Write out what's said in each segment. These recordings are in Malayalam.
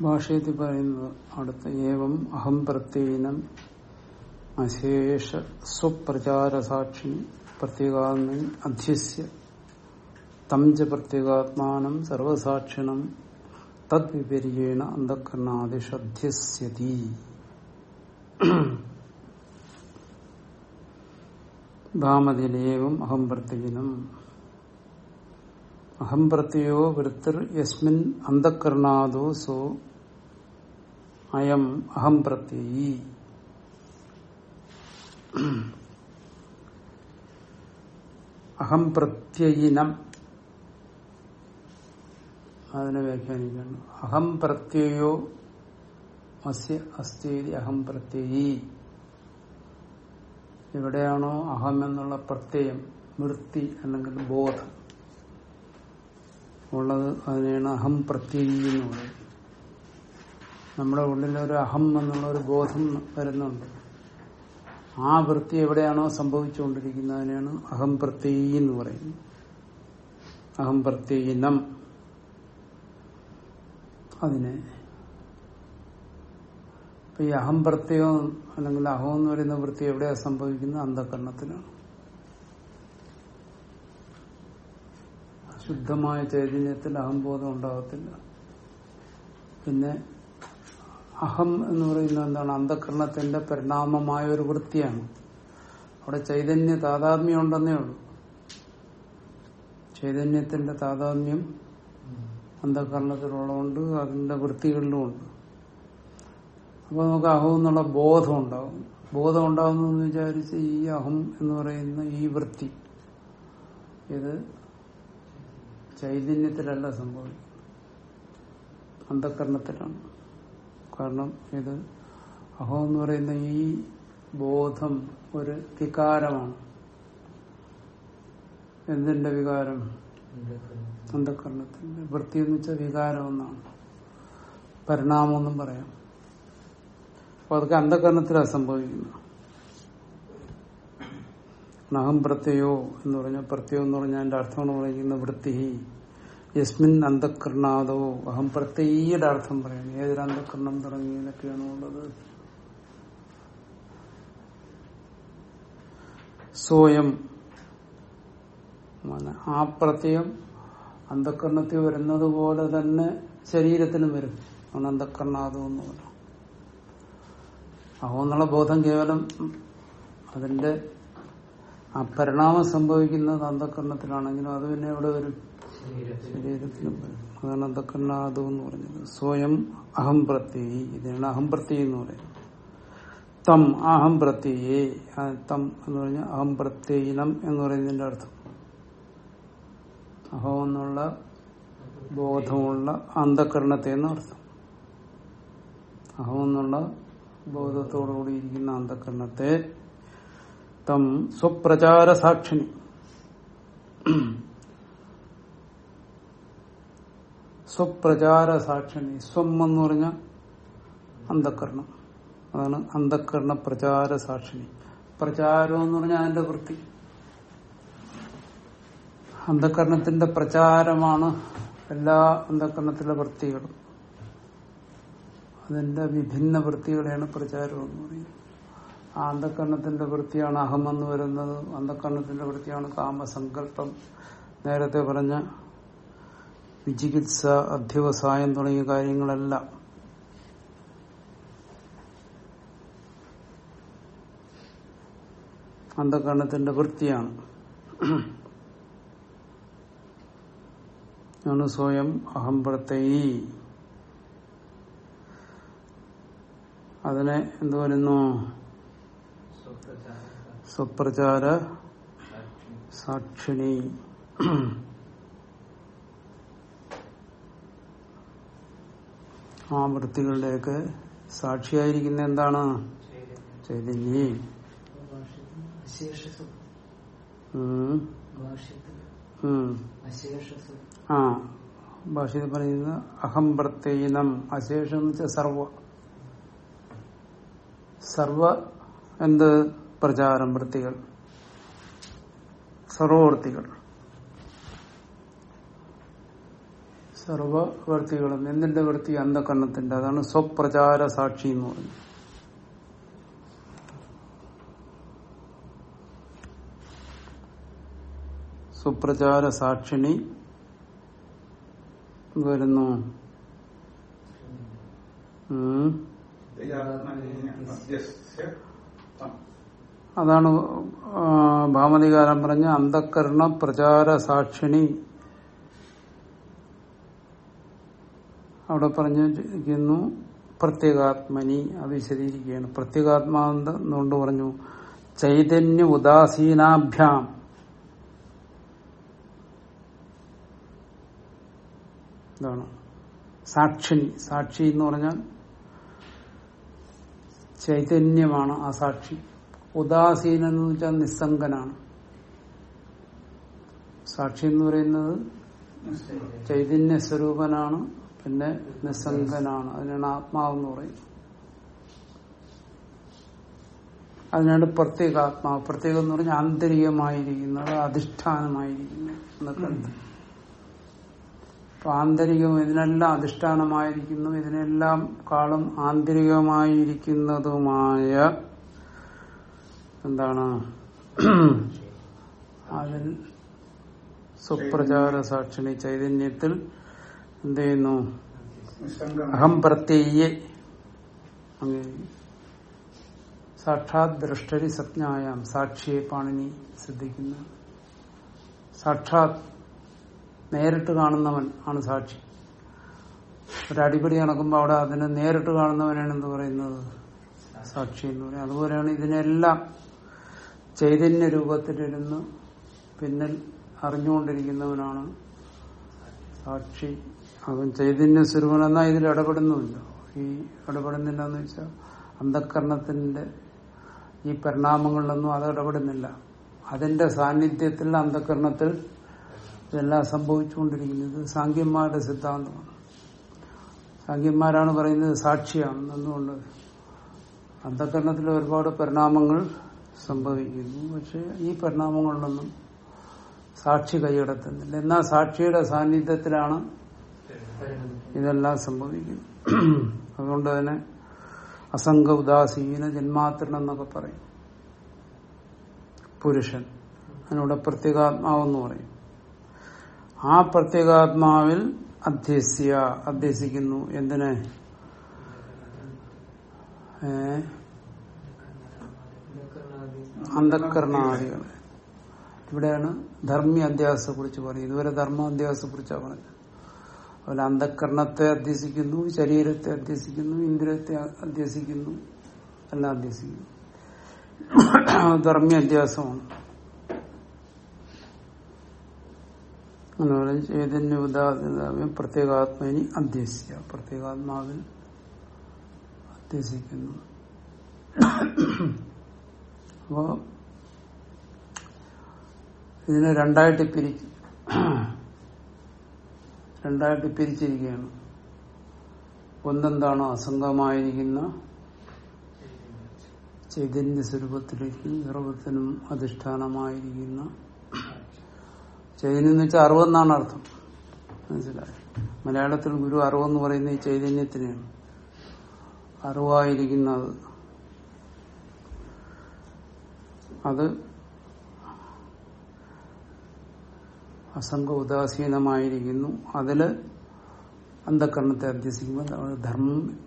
ഭാഷയത്തിൽ പറയുന്നത് അടുത്ത ഏവം അഹം പ്രത്യേനം അശേഷ സ്വപ്രചാരസാക്ഷി പ്രത്യേകാത്മൻ അധ്യസ്യ തംജ പ്രത്യേകാത്മാനം സർവസാക്ഷിണം തദ്വിപര്യേണ അന്ധക്കരണാദിഷധ്യസ്യതി ഭാമതിലേവം അഹം പ്രത്യേനം അഹം പ്രത്യയോ വൃത്തിർ യസ്മിൻ അന്ധക്കരണാദോ സോ അയം അഹം പ്രത്യയി. അഹം പ്രത്യയിനം. അതിനെ വ്യാഖ്യാനിക്കുന്നു. അഹം പ്രത്യയോ മസ്യ അസ്ഥേരി അഹം പ്രത്യയി. എവിടെയാണോ അഹം എന്നുള്ള പ്രത്യയം വൃത്തി അല്ലെങ്കിൽ ബോധം. ഉള്ളത് അതിനെയാണ് അഹം പ്രത്യയി എന്ന് പറയുന്നത്. നമ്മുടെ ഉള്ളിൽ ഒരു അഹം എന്നുള്ള ഒരു ബോധം വരുന്നുണ്ട്. ആ വൃത്തി എവിടെയാണോ സംഭവിച്ചുകൊണ്ടിരിക്കുന്നത് അഹം പ്രത്യയി എന്ന് പറയുന്നത്. അഹം പ്രത്യയിനം അതിനെ ഇപ്പൊ ഈ അഹം പ്രത്യയം അല്ലെങ്കിൽ അഹം എന്ന് പറയുന്ന വൃത്തി എവിടെയാ സംഭവിക്കുന്നത്? അന്ധകരണത്തിലാണ്. ശുദ്ധമായ ചൈതന്യത്തിൽ അഹംബോധം ഉണ്ടാകത്തില്ല. പിന്നെ അഹം എന്ന് പറയുന്നത് എന്താണ്? അന്ധകരണത്തിന്റെ പരിണാമമായ ഒരു വൃത്തിയാണ്. അവിടെ ചൈതന്യ താതാത്മ്യം ഉണ്ടെന്നേ ഉള്ളൂ. ചൈതന്യത്തിന്റെ താതാത്മ്യം അന്ധകരണത്തിലുള്ളതുകൊണ്ട് അതിന്റെ വൃത്തികളിലുമുണ്ട്. അപ്പൊ നമുക്ക് അഹം എന്നുള്ള ബോധം ഉണ്ടാവും. ബോധം ഉണ്ടാവുന്നതെന്ന് വിചാരിച്ച് ഈ അഹം എന്ന് പറയുന്ന ഈ വൃത്തി ഇത് ചൈതന്യത്തിലല്ല സംഭവിക്കുന്നത്. അന്ധകരണത്തിലാണ്. കാരണം ഇത് അഹോ എന്ന് പറയുന്ന ഈ ബോധം ഒരു വികാരമാണ്. എന്തിന്റെ വികാരം? അന്ധകരണത്തിന്റെ. വൃത്തി എന്ന് വെച്ചാൽ വികാരം എന്നാണ്. പരിണാമം എന്നും പറയാം. അപ്പൊ അതൊക്കെ അന്ധകരണത്തിലാണ് സംഭവിക്കുന്നത്. അഹം പ്രത്യയോ എന്ന് പറഞ്ഞാൽ പ്രത്യോ എന്ന് പറഞ്ഞാൽ എന്റെ അർത്ഥമാണ് പറയുന്ന വൃത്തി യസ്മിൻ അന്ധകരണാദോ അഹം പ്രത്യേകയുടെ അർത്ഥം പറയുന്നു. ഏതൊരു അന്ധകരണം തുടങ്ങിയതൊക്കെയാണ് ഉള്ളത്. സ്വയം ആ പ്രത്യയം അന്ധകരണത്തിൽ വരുന്നത് പോലെ തന്നെ ശരീരത്തിനും വരും. ആണ് എന്ന് പറഞ്ഞു അഹോ എന്നുള്ള ബോധം കേവലം അതിന്റെ ആ പരിണാമം സംഭവിക്കുന്നത് അന്ധകരണത്തിലാണെങ്കിലും അത് പിന്നെ എവിടെ വരും? ശരീരത്തിലും അതാണ് അന്ധകരണാദം എന്ന് പറഞ്ഞത്. സ്വയം അഹം പ്രത്യയി ഇതിനാണ് അഹം എന്ന് പറയുന്നത്. തം അഹം പ്രത്യയെ തം എന്ന് പറഞ്ഞ അഹം പ്രത്യയിനം എന്ന് പറയുന്നതിന്റെ അർത്ഥം. അഹോ എന്നുള്ള ബോധമുള്ള അന്ധകരണത്തെ എന്നർത്ഥം അഹോ എന്നുള്ള ബോധത്തോടുകൂടി ഇരിക്കുന്ന അന്ധകരണത്തെ തം സ്വപ്രചാര സാക്ഷിണി സ്വപ്രചാര സാക്ഷിണി സ്വം എന്ന് പറഞ്ഞ അന്ധക്കരണം അതാണ് അന്ധക്കരണ പ്രചാര സാക്ഷിണി പ്രചാരം എന്ന് പറഞ്ഞാൽ അതിന്റെ വൃത്തി. അന്ധകരണത്തിന്റെ പ്രചാരമാണ് എല്ലാ അന്ധകരണത്തിലെ വൃത്തികളും. അതിന്റെ വിഭിന്ന വൃത്തികളെയാണ് പ്രചാരം എന്ന് പറയുന്നത്. ആ അന്ധകരണത്തിന്റെ വൃത്തിയാണ് അഹമെന്ന് വരുന്നത്. അന്ധകരണത്തിന്റെ വൃത്തിയാണ് കാമസങ്കല്പം. നേരത്തെ പറഞ്ഞ വിചികിത്സ അധ്യവസായം തുടങ്ങിയ കാര്യങ്ങളല്ല. അന്ധകരണത്തിന്റെ വൃത്തിയാണ്. ആണ് സ്വയം അഹംപ്രത്യി അതിനെ എന്തു വരുന്നു സ്വപ്രചാര സാക്ഷിണി. ആ വൃത്തികളുടെയൊക്കെ സാക്ഷിയായിരിക്കുന്ന എന്താണ്? ചൈതന്യ. ആ. ഭാഷയിൽ പറയുന്നത് അഹം പ്രത്യേകം അശേഷം എന്ന് വെച്ചാൽ സർവ. സർവ എന്ത്? പ്രചാരം വൃത്തികൾ. സർവവൃത്തികൾ. സർവവൃത്തികളും എന്തിന്റെ വൃത്തി? അന്ധകരണത്തിന്റെ. അതാണ് സ്വപ്രചാര സാക്ഷി എന്ന് പറഞ്ഞു സുപ്രചാര സാക്ഷിണി വരുന്നു. അതാണ് ഭാമതികാരം പറഞ്ഞ അന്ധക്കരണ പ്രചാര സാക്ഷിണി അവിടെ പറഞ്ഞിരിക്കുന്നു പ്രത്യേകാത്മനി അത് വിശദീകരിക്കുകയാണ്. പ്രത്യേകാത്മാവെന്നുകൊണ്ട് പറഞ്ഞു ചൈതന്യ ഉദാസീനാഭ്യാം ഇതാണ്. സാക്ഷിണി സാക്ഷി എന്ന് പറഞ്ഞാൽ ചൈതന്യമാണ് ആ സാക്ഷി. ഉദാസീനം എന്ന് വെച്ചാൽ നിസ്സംഗനാണ്. സാക്ഷി എന്ന് പറയുന്നത് ചൈതന്യ സ്വരൂപനാണ്. പിന്നെ നിസ്സംഗനാണ്. അതിനാണ് ആത്മാവെന്ന് പറയും. അതിനാണ് പ്രത്യേക ആത്മാവ് പ്രത്യേകം എന്ന് പറഞ്ഞാൽ ആന്തരികമായിരിക്കുന്നത് അധിഷ്ഠാനമായിരിക്കുന്നത് എന്നൊക്കെ. അപ്പൊ ആന്തരികം ഇതിനെല്ലാം അധിഷ്ഠാനമായിരിക്കുന്നു. ഇതിനെല്ലാം കാളും ആന്തരികമായിരിക്കുന്നതുമായ എന്താണ്? അതിൽ സുപ്രചാര സാക്ഷിണി ചൈതന്യത്തിൽ എന്ത് ചെയ്യുന്നു അഹം പ്രത്യേ സാക്ഷാത് ദ്രഷ്ടരി സജ്ഞായാം. സാക്ഷിയെ പാണിനി ശ്രദ്ധിക്കുന്ന. സാക്ഷാത് നേരിട്ട് കാണുന്നവൻ ആണ് സാക്ഷി. ഒരടിപടി നടക്കുമ്പോൾ അവിടെ അതിനെ നേരിട്ട് കാണുന്നവനാണ് എന്ത് പറയുന്നത്? സാക്ഷി എന്ന് പറയുന്നത് അതുപോലെയാണ് ഇതിനെല്ലാം ചൈതന്യ രൂപത്തിലിരുന്ന് പിന്നിൽ അറിഞ്ഞുകൊണ്ടിരിക്കുന്നവനാണ് സാക്ഷി. അവൻ ചൈതന്യ സ്വരൂപൻ എന്നാൽ ഇതിൽ ഇടപെടുന്നുമില്ല ഈ ഇടപെടുന്നില്ല എന്ന് വെച്ചാൽ അന്ധക്കരണത്തിന്റെ ഈ പരിണാമങ്ങളിലൊന്നും അത് ഇടപെടുന്നില്ല. അതിന്റെ സാന്നിധ്യത്തിൽ അന്ധക്കരണത്തിൽ ഇതെല്ലാം സംഭവിച്ചുകൊണ്ടിരിക്കുന്നത് സാഖ്യന്മാരുടെ സിദ്ധാന്തമാണ്. സാങ്കന്മാരാണ് പറയുന്നത് സാക്ഷിയാണ് എന്നുകൊണ്ട് അന്ധകരണത്തിൽ ഒരുപാട് പരിണാമങ്ങൾ സംഭവിക്കുന്നു. പക്ഷെ ഈ പരിണാമങ്ങളിലൊന്നും സാക്ഷി കൈയടത്തുന്നില്ല. എന്നാൽ സാക്ഷിയുടെ സാന്നിധ്യത്തിലാണ് ഇതെല്ലാം സംഭവിക്കുന്നു. അതുകൊണ്ട് തന്നെ അസംഗ ഉദാസീന ജന്മാത്രണം എന്നൊക്കെ പറയും. പുരുഷൻ. അതിനോട് പ്രത്യേകാത്മാവെന്ന് പറയും. ആ പ്രത്യേകാത്മാവിൽ അധ്യസ്യ അധ്യസിക്കുന്നു. എന്തിനെ? അന്ധക്കരണാദികളെ ഇവിടെയാണ് ധർമ്മി അധ്യാസത്തെ കുറിച്ച് പറയുന്നത്. ഇതുവരെ ധർമ്മ അധ്യാസത്തെ കുറിച്ചാണ് പറഞ്ഞത്. അതുപോലെ അന്ധക്കരണത്തെ അധ്യസിക്കുന്നു ശരീരത്തെ അധ്യസിക്കുന്നു ഇന്ദ്രിയത്തെ അധ്യസിക്കുന്നു എല്ലാം അധ്യസിക്കുന്നു. ധർമ്മ അധ്യാസമാണ്. അങ്ങനെ പറയും ചൈതന്യ ഉദാഹരണം പ്രത്യേകാത്മനി അധ്യസിക്കുക. പ്രത്യേകാത്മാവിൽ അധ്യസിക്കുന്നു. അപ്പോ ഇതിനെ രണ്ടായിട്ട് പിരിക്കും. രണ്ടായിട്ട് പിരിച്ചിരിക്കുകയാണ്. ഒന്നെന്താണ് അസംഗമായിരിക്കുന്ന ചൈതന്യ സ്വരൂപത്തിലേക്കും സർവത്തിനും അധിഷ്ഠാനമായിരിക്കുന്ന ചൈതന്യം എന്ന് വെച്ചാൽ അറിവെന്നാണ് അർത്ഥം. മനസ്സിലായി? മലയാളത്തിൽ ഗുരു അറിവെന്ന് പറയുന്ന ഈ ചൈതന്യത്തിനെയാണ്. അറിവായിരിക്കുന്നത് അത് അസംഗ ഉദാസീനമായിരിക്കുന്നു. അതിൽ അന്ധകരണത്തെ അധ്യസിക്കുമ്പോൾ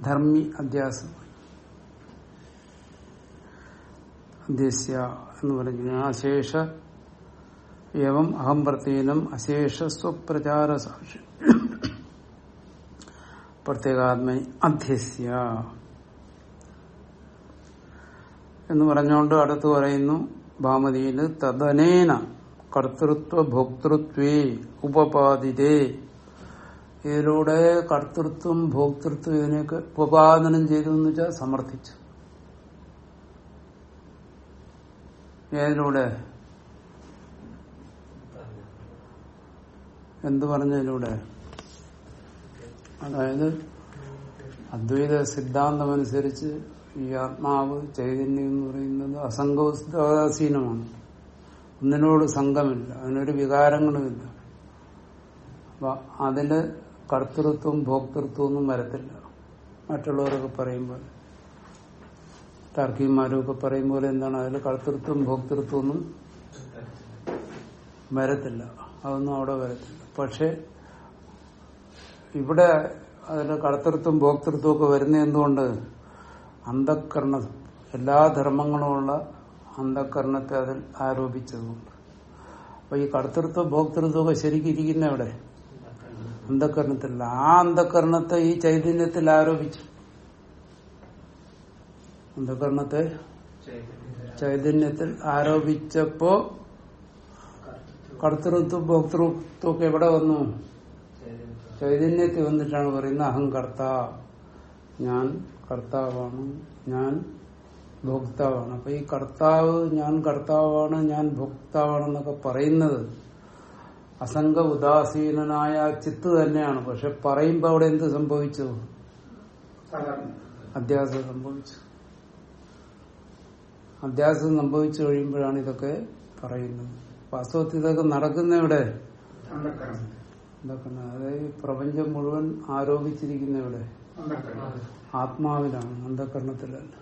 ധർമ്മി അധ്യാസം. അധ്യസ്യ എന്ന് പറഞ്ഞു അശേഷ ഏവം അഹം പ്രത്യേകം അശേഷ സ്വപ്രചാര സാക്ഷി. പ്രത്യേകാത്മ അധ്യസ്യ. എന്ന് പറഞ്ഞുകൊണ്ട് അടുത്ത് പറയുന്നു ഭാമതിയിൽ തദനേന കർത്തൃത്വ ഭോക്തൃത്വേ ഉപപാദിതേ. ഇതിലൂടെ കർത്തൃത്വം ഭോക്തൃത്വം ഇതിനെയൊക്കെ ഉപപാദനം ചെയ്തു എന്ന് വെച്ചാൽ സമർത്ഥിച്ചു. ഏതിലൂടെ? എന്തു പറഞ്ഞതിലൂടെ? അതായത് അദ്വൈത സിദ്ധാന്തമനുസരിച്ച് ഈ ആത്മാവ് ചൈതന്യം എന്ന് പറയുന്നത് അസംഗോദാസീനമാണ് ഒന്നിനോട് സംഘമില്ല അതിനൊരു വികാരങ്ങളുമില്ല. അപ്പൊ അതിൽ കർത്തൃത്വം ഭോക്തൃത്വം ഒന്നും വരത്തില്ല. മറ്റുള്ളവരൊക്കെ പറയുമ്പോൾ താർക്കികന്മാരും ഒക്കെ പറയും പോലെ എന്താണ്? അതിൽ കർത്തൃത്വം ഭോക്തൃത്വം ഒന്നും വരത്തില്ല. അതൊന്നും അവിടെ വരത്തില്ല. പക്ഷെ ഇവിടെ അതിൽ കർത്തൃത്വം ഭോക്തൃത്വം ഒക്കെ വരുന്ന എന്തുകൊണ്ട്? അന്ധക്കരണ എല്ലാ ധർമ്മങ്ങളുമുള്ള അന്ധക്കരണത്തെ അതിൽ ആരോപിച്ചതുകൊണ്ട് അപ്പൊ ഈ കർത്തൃത്വ ഭോക്തൃത്വമൊക്കെ ശരിക്കിരിക്കുന്ന എവിടെ? അന്ധക്കരണത്തിലല്ല ആ അന്ധകരണത്തെ ഈ ചൈതന്യത്തിൽ ആരോപിച്ചു. അന്ധകരണത്തെ ചൈതന്യത്തിൽ ആരോപിച്ചപ്പോ കർത്തൃത്വം ഭോക്തൃത്വം ഒക്കെ എവിടെ വന്നു? ചൈതന്യത്തിൽ വന്നിട്ടാണ് പറയുന്നത് അഹം കർത്താവ് ഞാൻ കർത്താവാണ് ഞാൻ ഭോക്താവാണ് അപ്പൊ ഈ കർത്താവ് ഞാൻ കർത്താവാണ് ഞാൻ ഭോക്താവാണെന്നൊക്കെ പറയുന്നത് അസംഗ ഉദാസീനനായ ചിത്ത് തന്നെയാണ്. പക്ഷെ പറയുമ്പോ അവിടെ എന്ത് സംഭവിച്ചു? അധ്യാസം സംഭവിച്ചു. അധ്യാസം സംഭവിച്ചു കഴിയുമ്പോഴാണ് ഇതൊക്കെ പറയുന്നത്. വാസ്തവത്തിൽ ഇതൊക്കെ നടക്കുന്ന ഇവിടെ അതായത് പ്രപഞ്ചം മുഴുവൻ ആരോപിച്ചിരിക്കുന്ന ഇവിടെ ആത്മാവിലാണ് അന്ധകരണത്തിലല്ല.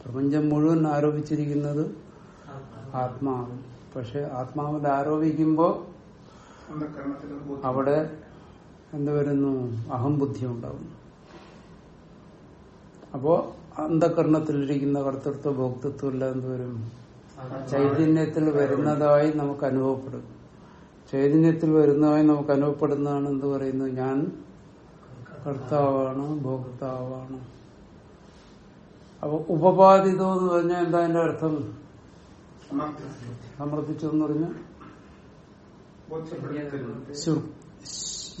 പ്രപഞ്ചം മുഴുവൻ ആരോപിച്ചിരിക്കുന്നത് ആത്മാവ്. പക്ഷെ ആത്മാവിൽ ആരോപിക്കുമ്പോ അവിടെ എന്ത് വരുന്നു? അഹംബുദ്ധി ഉണ്ടാവുന്നു അപ്പോ അന്ധകരണത്തിലിരിക്കുന്ന കർത്തൃത്വ ഭോക്തൃത്വം എല്ലാം എന്ത് വരും? ചൈതന്യത്തിൽ വരുന്നതായി നമുക്ക് അനുഭവപ്പെടും. ചൈതന്യത്തിൽ വരുന്നതായി നമുക്ക് അനുഭവപ്പെടുന്നതാണ് എന്ത് പറയുന്നു ഞാൻ കർത്താവാണ് ഭോക്താവാണ്. അപ്പൊ ഉപപാദിതോ എന്ന് പറഞ്ഞാൽ എന്താ എന്റെ അർത്ഥം? സമർത്ഥിച്ചു എന്ന് പറഞ്ഞാൽ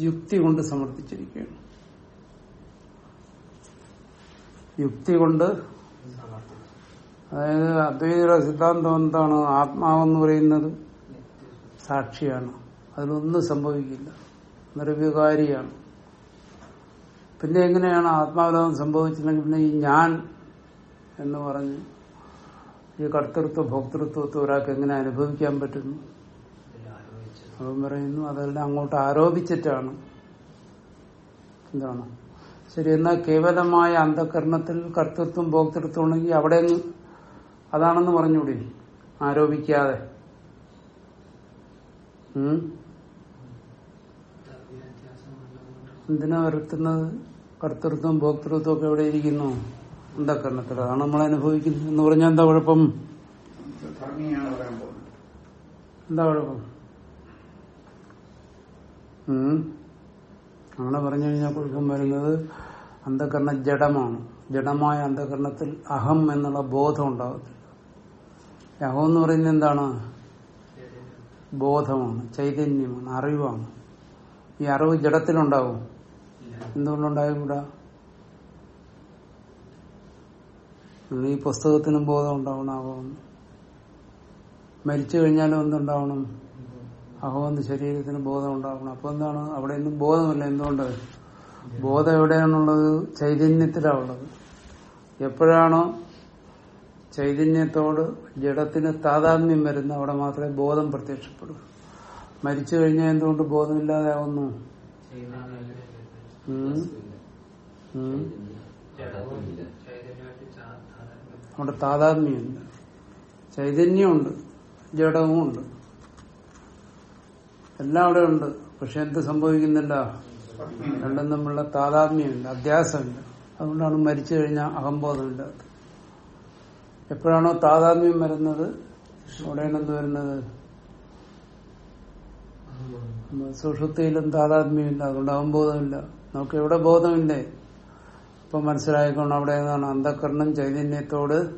യുക്തി കൊണ്ട് സമർത്ഥിച്ചിരിക്കുകയാണ് യുക്തി കൊണ്ട് അതായത് അദ്വൈത സിദ്ധാന്തം എന്താണ്? ആത്മാവെന്ന് പറയുന്നത് സാക്ഷിയാണ്. അതിലൊന്നും സംഭവിക്കില്ല. നിർവികാരിയാണ് പിന്നെ എങ്ങനെയാണ് ആത്മാവിലോകം സംഭവിച്ചില്ലെങ്കിൽ പിന്നെ ഈ ഞാൻ എന്ന് പറഞ്ഞ് ഈ കർത്തൃത്വ ഭോക്തൃത്വത്തെ ഒരാൾക്ക് എങ്ങനെ അനുഭവിക്കാൻ പറ്റുന്നു? അവൻ പറയുന്നു അതെല്ലാം അങ്ങോട്ട് ആരോപിച്ചിട്ടാണ്. എന്താണ്? ശരി എന്നാൽ കേവലമായ അന്ധകരണത്തിൽ കർത്തൃത്വം ഭോക്തൃത്വം ഉണ്ടെങ്കിൽ അവിടെ അതാണെന്ന് പറഞ്ഞൂടി ആരോപിക്കാതെ? എന്തിനാ വരുത്തുന്നത്? കർത്തൃത്വം ഭോക്തൃത്വം ഒക്കെ എവിടെ ഇരിക്കുന്നു? അന്ധകരണത്തിൽ അതാണ് നമ്മൾ അനുഭവിക്കുന്നത് എന്ന് പറഞ്ഞാൽ എന്താ കുഴപ്പം? എന്താ കുഴപ്പം? അങ്ങനെ പറഞ്ഞു കഴിഞ്ഞാൽ കുഴപ്പം വരുന്നത് അന്ധകരണ ജഡമാണ്. ജഡമായ അന്ധകരണത്തിൽ അഹം എന്നുള്ള ബോധം ഉണ്ടാകത്തില്ല അഹം എന്ന് പറയുന്നത് എന്താണ്? ബോധമാണ് ചൈതന്യമാണ് അറിവാണ്. ഈ അറിവ് ജഡത്തിലുണ്ടാവും. എന്തുകൊണ്ടുണ്ടായിക്കൂടാ? ഈ പുസ്തകത്തിനും ബോധം ഉണ്ടാവണം. അഹം മരിച്ചു കഴിഞ്ഞാലും എന്തുണ്ടാവണം? അഹമെന്ന് ശരീരത്തിന് ബോധം ഉണ്ടാവണം. അപ്പൊ എന്താണ്? അവിടെ ഒന്നും ബോധമില്ല. എന്തുകൊണ്ട്? ബോധം എവിടെയാണുള്ളത്? ചൈതന്യത്തിലാണുള്ളത്. എപ്പോഴാണോ ചൈതന്യത്തോട് ജഡത്തിന് താതാത്മ്യം വരുന്ന അവിടെ മാത്രമേ ബോധം പ്രത്യക്ഷപ്പെടൂ. മരിച്ചു കഴിഞ്ഞാൽ എന്തുകൊണ്ട് ബോധമില്ലാതാവുന്നു? ഉം? ഉം? അവിടെ താതാത്മ്യമില്ല ചൈതന്യമുണ്ട്. ജഡവുമുണ്ട്. എല്ലാം അവിടെ ഉണ്ട്. പക്ഷെ എന്ത് സംഭവിക്കുന്നില്ല? രണ്ടും തമ്മിലുള്ള താതാത്മ്യമില്ല അധ്യാസമില്ല അതുകൊണ്ടാണ് മരിച്ചു കഴിഞ്ഞാൽ അഹംബോധമില്ലാത്തത് എപ്പോഴാണോ താതാത്മ്യം വരുന്നത്? അവിടെയാണ് എന്ത് വരുന്നത്? സുഷുപ്തിയിലും താതാത്മ്യമില്ല. അതുകൊണ്ട് അഹംബോധമില്ല. നമുക്ക് എവിടെ ബോധമില്ലേ? ഇപ്പൊ മനസ്സിലായിക്കൊണ്ട് അവിടെ എന്താണ് അന്ധകരണം ചൈതന്യത്തോട്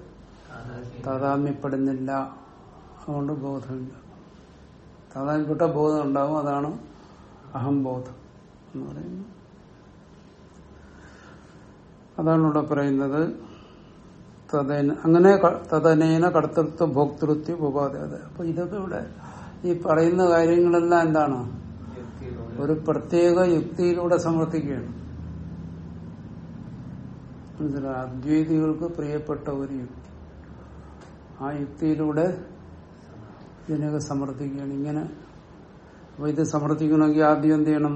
താതാമ്യപ്പെടുന്നില്ല അതുകൊണ്ട് ബോധമില്ല. താതാമ്യപ്പെട്ട ബോധം ഉണ്ടാവും. അതാണ് അഹംബോധം എന്ന് പറയുന്നത്. അതാണ് ഇവിടെ പറയുന്നത്. അങ്ങനെ തതനേന തദനേന കർത്തൃത്വ ഭോക്തൃത്വ ഉപാധി അപ്പൊ ഇതൊക്കെ ഇവിടെ ഈ പറയുന്ന കാര്യങ്ങളെല്ലാം എന്താണ്? ഒരു പ്രത്യേക യുക്തിയിലൂടെ സമർത്ഥിക്കുകയാണ്. മനസ്സിലായോ? അദ്വൈതികൾക്ക് പ്രിയപ്പെട്ട ഒരു യുക്തി. ആ യുക്തിയിലൂടെ ജനക സമർത്ഥിക്കുകയാണ്. ഇങ്ങനെ അപ്പൊ ഇത് സമർത്ഥിക്കണമെങ്കിൽ ആദ്യം എന്ത് ചെയ്യണം?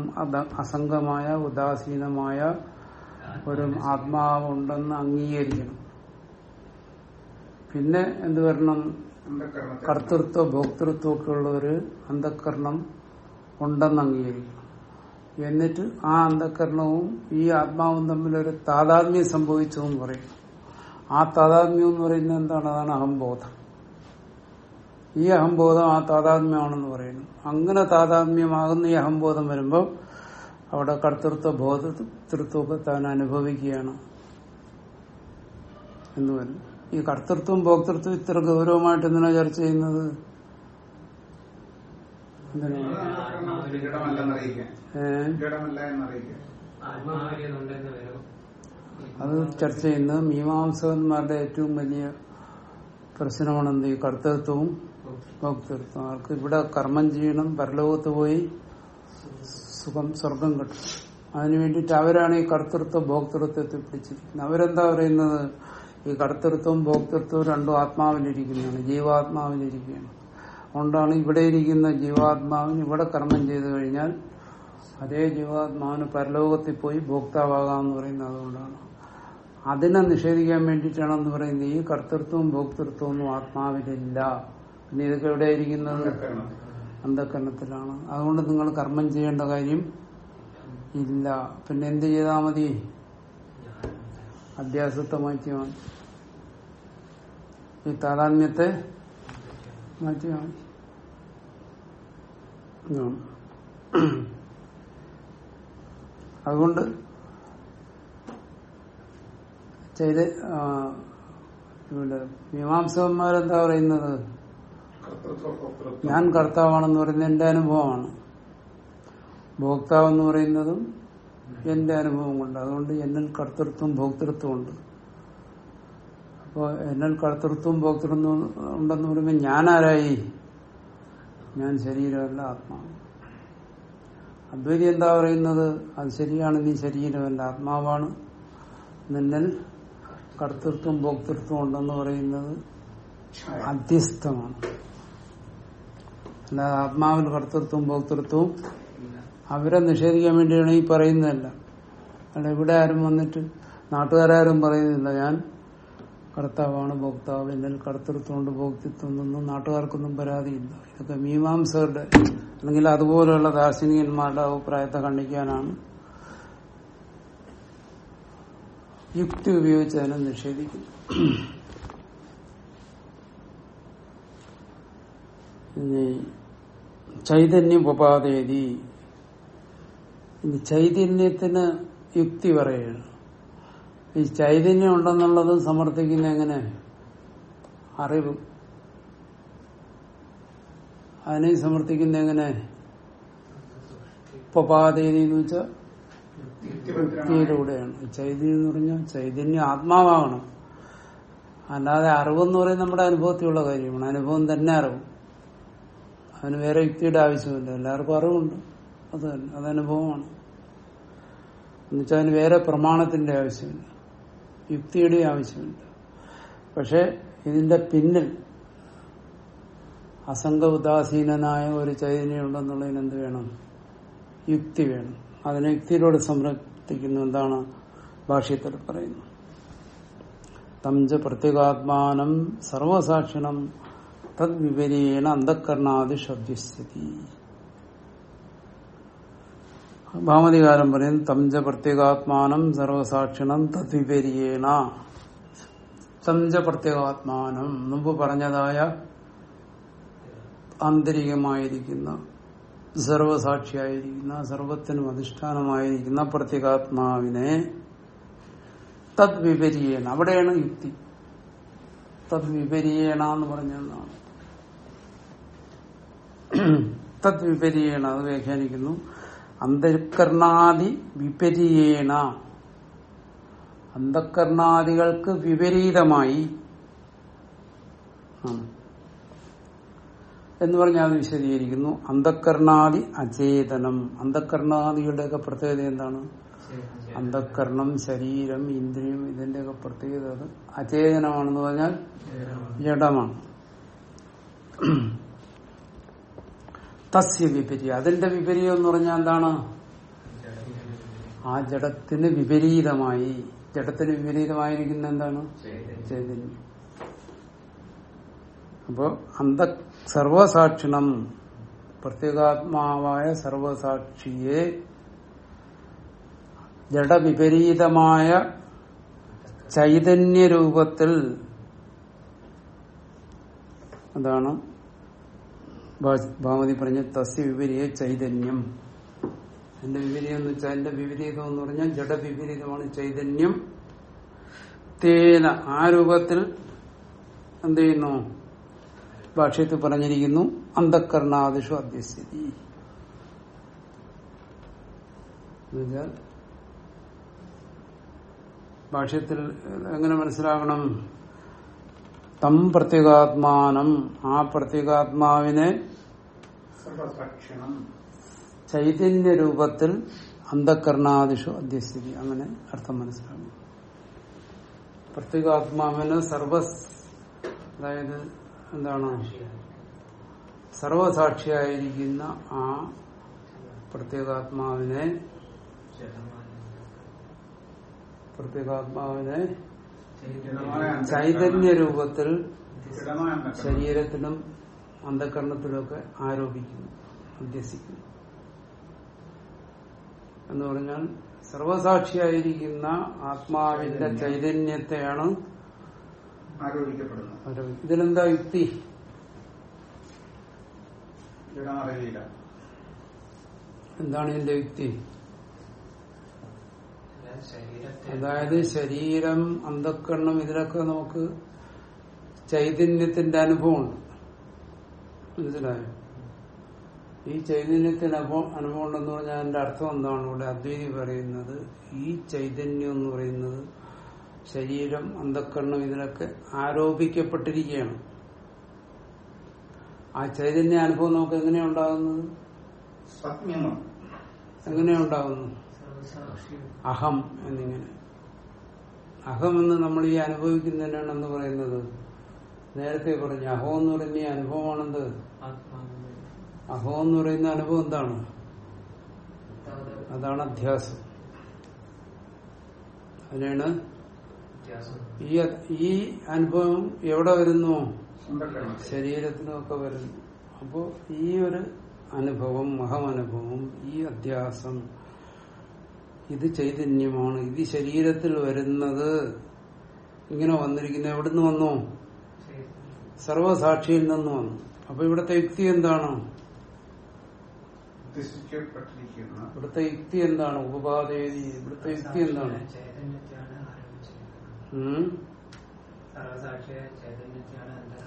അസംഗമായ ഉദാസീനമായ ഒരു ആത്മാവുണ്ടെന്ന് അംഗീകരിക്കണം. പിന്നെ എന്ത് വരണം? കർത്തൃത്വ ഭോക്തൃത്വമൊക്കെയുള്ള ഉള്ള ഒരു അന്ധക്കരണം ഉണ്ടെന്ന് അംഗീകരിക്കണം. എന്നിട്ട് ആ അന്ധകരണവും ഈ ആത്മാവും തമ്മിൽ ഒരു താതാത്മ്യം സംഭവിച്ചു എന്ന് പറയും. ആ താതാത്മ്യം എന്ന് പറയുന്നത് എന്താണ്? അതാണ് അഹംബോധം. ഈ അഹംബോധം ആ താതാത്മ്യമാണെന്ന് പറയുന്നു. അങ്ങനെ താതാത്മ്യമാകുന്ന ഈ അഹംബോധം വരുമ്പോൾ അവിടെ കർത്തൃത്വ ബോധതൃത്വമൊക്കെ താൻ അനുഭവിക്കുകയാണ് എന്ന് വരും. ഈ കർത്തൃത്വം ഭോക്തൃത്വം ഇത്ര ഗൗരവമായിട്ട് എന്തിനാ ചർച്ച ചെയ്യുന്നത്? എന്തിനാ? അത് ചർച്ച ചെയ്യുന്നത് മീമാംസകന്മാരുടെ ഏറ്റവും വലിയ പ്രശ്നമാണ് എന്ത് ഈ കർത്തൃത്വവും ഭോക്തൃത്വം അവർക്ക് ഇവിടെ കർമ്മം ചെയ്യണം പരലോകത്ത് പോയി സുഖം സ്വർഗം കിട്ടും. അതിനു വേണ്ടിയിട്ട് അവരാണ് ഈ കർത്തൃത്വ ഭോക്തൃത്വത്തെ പിടിച്ചിരിക്കുന്നത്. അവരെന്താ പറയുന്നത്? ഈ കർത്തൃത്വവും ഭോക്തൃത്വവും രണ്ടും ആത്മാവിലിരിക്കുന്നതാണ് ജീവാത്മാവിലിരിക്കുകയാണ്. അതുകൊണ്ടാണ് ഇവിടെ ഇരിക്കുന്ന ജീവാത്മാവിന് ഇവിടെ കർമ്മം ചെയ്തു കഴിഞ്ഞാൽ അതേ ജീവാത്മാവിന് പരലോകത്തിൽ പോയി ഭോക്താവാകാന്ന് പറയുന്നത് അതുകൊണ്ടാണ്. അതിനെ നിഷേധിക്കാൻ വേണ്ടിയിട്ടാണെന്ന് പറയുന്നത് ഈ കർത്തൃത്വവും ഭോക്തൃത്വവും ഒന്നും ആത്മാവിലില്ല. പിന്നെ ഇതൊക്കെ എവിടെയായിരിക്കുന്നത് ഇരിക്കുന്നത്? അന്ധക്കരണത്തിലാണ് അതുകൊണ്ട് നിങ്ങൾ കർമ്മം ചെയ്യേണ്ട കാര്യം ഇല്ല. പിന്നെ എന്ത് ചെയ്താൽ മതി? അധ്യാസത്തെ മാറ്റിയാൽ ഈ താതാത്മ്യത്തെ ഉം. അതുകൊണ്ട് ചെയ്ത് മീമാംസകന്മാരെന്താ പറയുന്നത്? ഞാൻ കർത്താവാണെന്ന് പറയുന്നത് എന്റെ അനുഭവമാണ്. ഭോക്താവെന്ന് പറയുന്നതും എന്റെ അനുഭവം കൊണ്ട്. അതുകൊണ്ട് എന്നിൽ കർത്തൃത്വം ഭോക്തൃത്വം ഉണ്ട്. അപ്പോൾ എന്നിൽ കർത്തൃത്വം ഭോക്തൃത്വം ഉണ്ടെന്ന് പറയുമ്പോൾ ഞാൻ ആരായി? ഞാൻ ശരീരമല്ല ആത്മാവ്. അദ്വൈതി എന്താ പറയുന്നത്? അത് ശരിയാണ് നീ ശരീരമല്ല ആത്മാവാണ്. നിന്നിൽ കർത്തൃത്വം ഭോക്തൃത്വം ഉണ്ടെന്ന് പറയുന്നത്. അധ്യസ്ഥമാണ്. അല്ലാതെ ആത്മാവിൽ കർത്തൃത്വം ഭോക്തൃത്വവും അവരെ നിഷേധിക്കാൻ വേണ്ടിയാണ് ഈ പറയുന്നതല്ല. അല്ല ഇവിടെ ആരും വന്നിട്ട് നാട്ടുകാരും പറയുന്നില്ല. ഞാൻ കർത്താവാണ് ഭോക്താവ് എന്നിൽ ഭോക്തിത്വം നിന്നും നാട്ടുകാർക്കൊന്നും പരാതിയില്ല. ഇതൊക്കെ മീമാംസകരുടെ അല്ലെങ്കിൽ അതുപോലെയുള്ള ദാർശനികന്മാരുടെ അഭിപ്രായത്തെ കണ്ടിക്കാനാണ് യുക്തി ഉപയോഗിച്ച് അതിനെ നിഷേധിക്കുന്നു ചൈതന്യം ഉപാധേതി ചൈതന്യത്തിന് യുക്തി പറയുകയാണ്. ഈ ചൈതന്യം ഉണ്ടെന്നുള്ളതും സമർത്ഥിക്കുന്ന എങ്ങനെ? അറിവ്. അതിനെ സമർത്ഥിക്കുന്ന എങ്ങനെ? ഉപാധേതി എന്ന് വെച്ചാൽ യുക്തിയിലൂടെയാണ്. ചൈതന്യം എന്ന് പറഞ്ഞാൽ ചൈതന്യം ആത്മാവാകണം. അല്ലാതെ അറിവെന്ന് പറയുന്നത് നമ്മുടെ അനുഭവത്തിലുള്ള കാര്യമാണ്. അനുഭവം തന്നെ അറിവ്. അതിന് വേറെ യുക്തിയുടെ ആവശ്യമില്ല. എല്ലാവർക്കും അറിവുണ്ട്. അത് തന്നെ അത് അനുഭവമാണ്. എന്നുവെച്ചാൽ അതിന് വേറെ പ്രമാണത്തിന്റെ ആവശ്യമില്ല. യുക്തിയുടെ ആവശ്യമില്ല പക്ഷെ ഇതിന്റെ പിന്നിൽ അസംഗ ഉദാസീനനായ ഒരു ചൈതന്യം ഉണ്ടെന്നുള്ളതിന് എന്ത് വേണം? യുക്തി വേണം. അതിനെ യുക്തിയിലൂടെ സംരക്ഷിക്കുന്നു എന്താണ് ഭാഷ്യത്തിൽ പറയുന്നു തംജ പ്രത്യേകാത്മാനം സർവസാക്ഷിണം തദ്വിപരീണ അന്ധക്കരണാദി ശബ്ദസ്ഥിതി ഭാമതികാരം പറയും തംജ പ്രത്യേകാത്മാനം സർവസാക്ഷിണം തദ് വിപരീണ തംജ പ്രത്യേകാത്മാനം മുമ്പ് പറഞ്ഞതായ ആന്തരികമായിരിക്കുന്ന സർവസാക്ഷിയായിരിക്കുന്ന സർവത്തിനും അധിഷ്ഠാനമായിരിക്കുന്ന പ്രത്യേകാത്മാവിനെ തദ് വിപരീയണ അവിടെയാണ് യുക്തി. തദ് വിപരീയണ എന്ന് പറഞ്ഞതാണ് തദ്വിപര്യണ അത് വ്യാഖ്യാനിക്കുന്നു. അന്തഃകരണാദി വിപരീണ അന്ധക്കരണാദികൾക്ക് വിപരീതമായി. എന്ന് പറഞ്ഞാൽ അത് വിശദീകരിക്കുന്നു. അന്ധക്കരണാദി അചേതനം. അന്ധക്കരണാദികളുടെയൊക്കെ പ്രത്യേകത എന്താണ്? അന്ധക്കരണം ശരീരം ഇന്ദ്രിയം ഇതിന്റെയൊക്കെ പ്രത്യേകത അത് അചേതനമാണെന്ന് പറഞ്ഞാൽ തസ്യ വിപരീ അതിന്റെ വിപരീതം എന്ന് പറഞ്ഞാൽ എന്താണ്? ആ ജഡത്തിന് വിപരീതമായി. ജഡത്തിന് വിപരീതമായിരിക്കുന്ന എന്താണ്? ചൈതന്യം. അപ്പോ അന്ത സർവസാക്ഷിണം പ്രത്യേകാത്മാവായ സർവസാക്ഷിയെ ജഡവിപരീതമായ ചൈതന്യ രൂപത്തിൽ അതാണ് ഭാ- ഭാമതി പറഞ്ഞ തസ്യ വിപരീയ ചൈതന്യം. എന്റെ വിപരീതം എന്ന് വെച്ചാൽ എന്റെ വിപരീതം എന്ന് പറഞ്ഞാൽ ജഡവിപരീതമാണ് ചൈതന്യം. തേന ആ രൂപത്തിൽ എന്ത് ചെയ്യുന്നു? ഭാഷ്യത്തിൽ പറഞ്ഞിരിക്കുന്നു അന്ധക്കരണാദിഷു അധ്യസ്ഥിതി എന്നുവെച്ചാൽ ഭാഷ്യത്തിൽ എങ്ങനെ മനസ്സിലാകണം? തം പ്രത്യേകാത്മാനം. ആ പ്രത്യേകാത്മാവിനെ ചൈതന്യ രൂപത്തിൽ അന്ധകരണാദിഷു അധ്യസ്ഥിതി. അങ്ങനെ അർത്ഥം മനസ്സിലാകും പ്രത്യേകാത്മാവിന് സർവ അതായത് എന്താണ്? സർവസാക്ഷിയായിരിക്കുന്ന ആ പ്രത്യേകാത്മാവിനെ പ്രത്യേകാത്മാവിനെ ചൈതന്യ രൂപത്തിൽ. ശരീരത്തിലും അന്ധകരണത്തിലുമൊക്കെ ആരോപിക്കുന്നു അധ്യസിക്കുന്നു എന്ന് പറഞ്ഞാൽ സർവസാക്ഷിയായിരിക്കുന്ന ആത്മാവിന്റെ ചൈതന്യത്തെയാണ് ആരോപിക്കപ്പെടുന്നത്. ആരോപി- ഇതിലെന്താ യുക്തി? എന്താണ് ഇതിന്റെ യുക്തി? അതായത് ശരീരം അന്ധക്കണ്ണം ഇതിലൊക്കെ നമുക്ക് ചൈതന്യത്തിന്റെ അനുഭവമുണ്ട്. മനസ്സിലായോ? ഈ ചൈതന്യത്തിന് അനുഭവം അനുഭവം ഉണ്ടെന്ന് പറഞ്ഞാൽ അതിന്റെ അർത്ഥം എന്താണ്? ഇവിടെ അദ്വൈതി പറയുന്നത് ഈ ചൈതന്യം എന്ന് പറയുന്നത് ശരീരം അന്ധക്കണ്ണം ഇതിലൊക്കെ ആരോപിക്കപ്പെട്ടിരിക്കുകയാണ്. ആ ചൈതന്യ അനുഭവം നമുക്ക് എങ്ങനെയുണ്ടാകുന്നത്? ഉണ്ടാകുന്നത് സത്യമാണ് എങ്ങനെയാ ഉണ്ടാകുന്നത് അഹം എന്നിങ്ങനെ. അഹം എന്ന് നമ്മൾ ഈ അനുഭവിക്കുന്നതിനാണ് എന്ന് പറയുന്നത്. നേരത്തെ പറഞ്ഞു അഹോ എന്ന് പറയുന്ന ഈ അനുഭവമാണെന്ത്? അഹോ എന്ന് പറയുന്ന അനുഭവം എന്താണ്? അതാണ് അധ്യാസം. അതിനാണ് ഈ ഈ അനുഭവം എവിടെ വരുന്നു? ശരീരത്തിനൊക്കെ വരുന്നു. അപ്പോ ഈ ഒരു അനുഭവം മഹമനുഭവം ഈ അധ്യാസം ഇത് ചൈതന്യമാണ്. ഇത് ശരീരത്തിൽ വരുന്നത്. ഇങ്ങനെ വന്നിരിക്കുന്നത് എവിടുന്ന് വന്നു? സർവസാക്ഷിയിൽ നിന്ന് വന്നു. അപ്പൊ ഇവിടുത്തെ യുക്തി എന്താണ്? ഇവിടുത്തെ യുക്തി എന്താണ്? ഉപപാദേവി. ഇവിടുത്തെ യുക്തി എന്താണ്?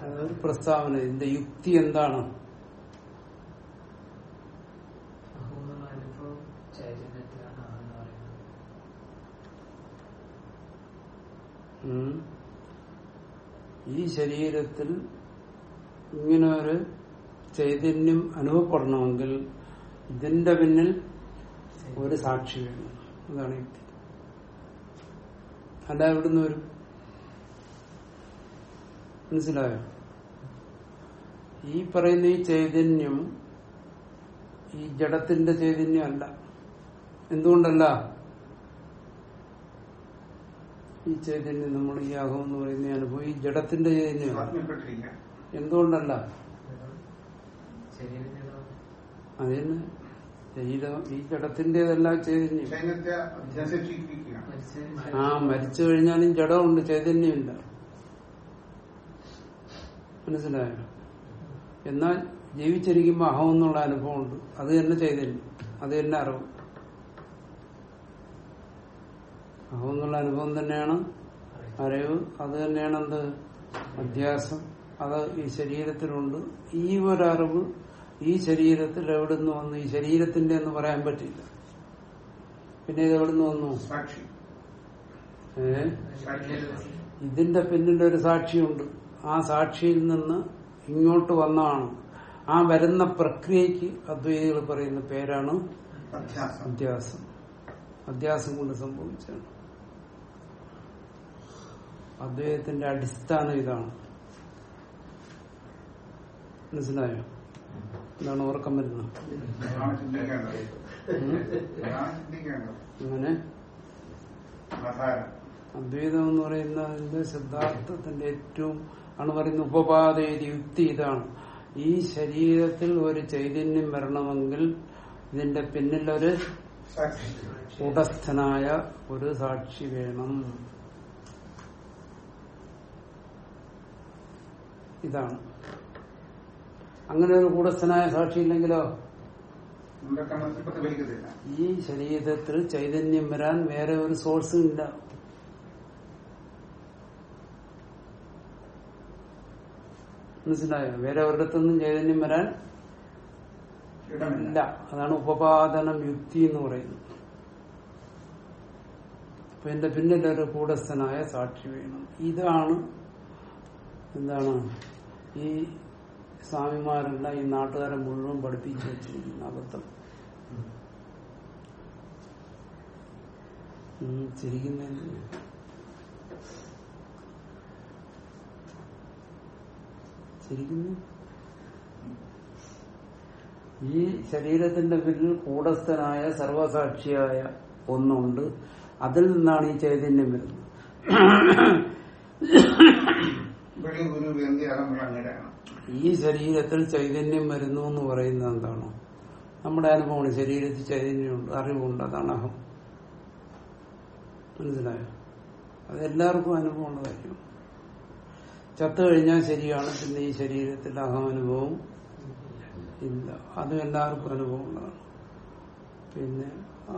അതൊരു പ്രസ്താവന. ഇതിന്റെ യുക്തി എന്താണ് അനുഭവം ചൈതന്യത്തിലാണ് ആണെന്ന് പറയുന്നത് ഉം. ഈ ശരീരത്തിൽ ഇങ്ങനെ ഒരു ചൈതന്യം അനുഭവപ്പെടണമെങ്കിൽ ഇതിന്റെ പിന്നിൽ ഒരു സാക്ഷി വേണം. അതാണ് യുക്തി അല്ല ഇവിടുന്ന് വരും. മനസ്സിലായോ? ഈ പറയുന്ന ഈ ചൈതന്യം ഈ ജഡത്തിന്റെ ചൈതന്യം അല്ല എന്തുകൊണ്ടല്ല? ഈ ചൈതന്യം നമ്മൾ ഈ യാഗം എന്ന് പറയുന്ന അനുഭവം ഈ ജഡത്തിന്റെ സാധ്യപ്പെട്ടിരിക്കുക എന്തുകൊണ്ടല്ല? അതിന് ശരീരം ഈ ജഡത്തിന്റേതല്ല ചൈതന്യം. ആ മരിച്ചു കഴിഞ്ഞാലും ജഡമുണ്ട് ചൈതന്യമില്ല. മനസ്സിലായോ? എന്നാൽ ജീവിച്ചിരിക്കുമ്പോൾ അഹം എന്നുള്ള അനുഭവമുണ്ട്. അത് തന്നെ ചൈതന്യം. അത് തന്നെ അറിവ്. അഹം എന്നുള്ള അനുഭവം തന്നെയാണ്. അറിവ് അത് തന്നെയാണ് എന്ത്? അധ്യാസം അത് ഈ ശരീരത്തിലുണ്ട്. ഈ ഒരറിവ് ഈ ശരീരത്തിൽ എവിടെ നിന്ന് വന്നു? ഈ ശരീരത്തിന്റെ എന്ന് പറയാൻ പറ്റില്ല. പിന്നെ ഇത് എവിടെ നിന്ന് വന്നു? സാക്ഷി. ഏ? സാക്ഷി. ഇതിന്റെ പിന്നിൽ ഒരു സാക്ഷിയുണ്ട്. ആ സാക്ഷിയിൽ നിന്ന് ഇങ്ങോട്ട് വന്നതാണ് ആ വരുന്ന പ്രക്രിയക്ക് അദ്വൈതികൾ പറയുന്ന പേരാണ് അധ്യാസം. അധ്യാസം. കൊണ്ട് സംഭവിച്ചാണ് അദ്വൈതത്തിന്റെ അടിസ്ഥാനം ഇതാണ്. മനസ്സിലായോ? എന്താണ് ഉറക്കം വരുന്നത്. അങ്ങനെ അദ്വൈതം എന്ന് പറയുന്നതിന്റെ സിദ്ധാർത്ഥത്തിന്റെ ഏറ്റവും ആണ് പറയുന്ന ഉപപാതയുടെ യുക്തി ഇതാണ്. ഈ ശരീരത്തിൽ ഒരു ചൈതന്യം വരണമെങ്കിൽ ഇതിന്റെ പിന്നിലൊരു ഉടസ്ഥനായ ഒരു സാക്ഷി വേണം. ഇതാണ്. അങ്ങനെ ഒരു കൂടസ്ഥനായ സാക്ഷി ഇല്ലെങ്കിലോ ഈ ശരീരത്തിൽ ചൈതന്യം വരാൻ വേറെ ഒരു സോഴ്സും ഇല്ല. മനസ്സിലായോ? വേറെ ഒരിടത്തൊന്നും ചൈതന്യം വരാൻ ഇല്ല. അതാണ് ഉപപാദനം യുക്തി എന്ന് പറയുന്നത്. അപ്പൊ എന്റെ പിന്നിലൊരു കൂടസ്ഥനായ സാക്ഷി വേണം. ഇതാണ് എന്താണ് ഈ സ്വാമിമാരെല്ലാം ഈ നാട്ടുകാരെ മുഴുവൻ പഠിപ്പിച്ചു വെച്ചിരിക്കുന്ന അബദ്ധം. ചിരിക്കുന്നു. ഈ ശരീരത്തിന്റെ പിന്നിൽ കൂടസ്ഥനായ സർവസാക്ഷിയായ ഒന്നുണ്ട്. അതിൽ നിന്നാണ് ഈ ചൈതന്യം വരുന്നത്. വെളി ഗുരു അങ്ങനെയാണ്. ഈ ശരീരത്തിൽ ചൈതന്യം വരുന്നു എന്ന് പറയുന്നത് എന്താണ്? നമ്മുടെ അനുഭവമാണ് ശരീരത്തിൽ ചൈതന്യമുണ്ട് അറിവുണ്ട് അതാണ് അഹം. മനസ്സിലായോ? അതെല്ലാവർക്കും അനുഭവമുള്ള കാര്യം ചത്തു കഴിഞ്ഞാൽ ശരിയാണ് പിന്നെ ഈ ശരീരത്തിൽ അഹം അനുഭവം ഇല്ല. അതും എല്ലാവർക്കും അനുഭവമുള്ളതാണ്. പിന്നെ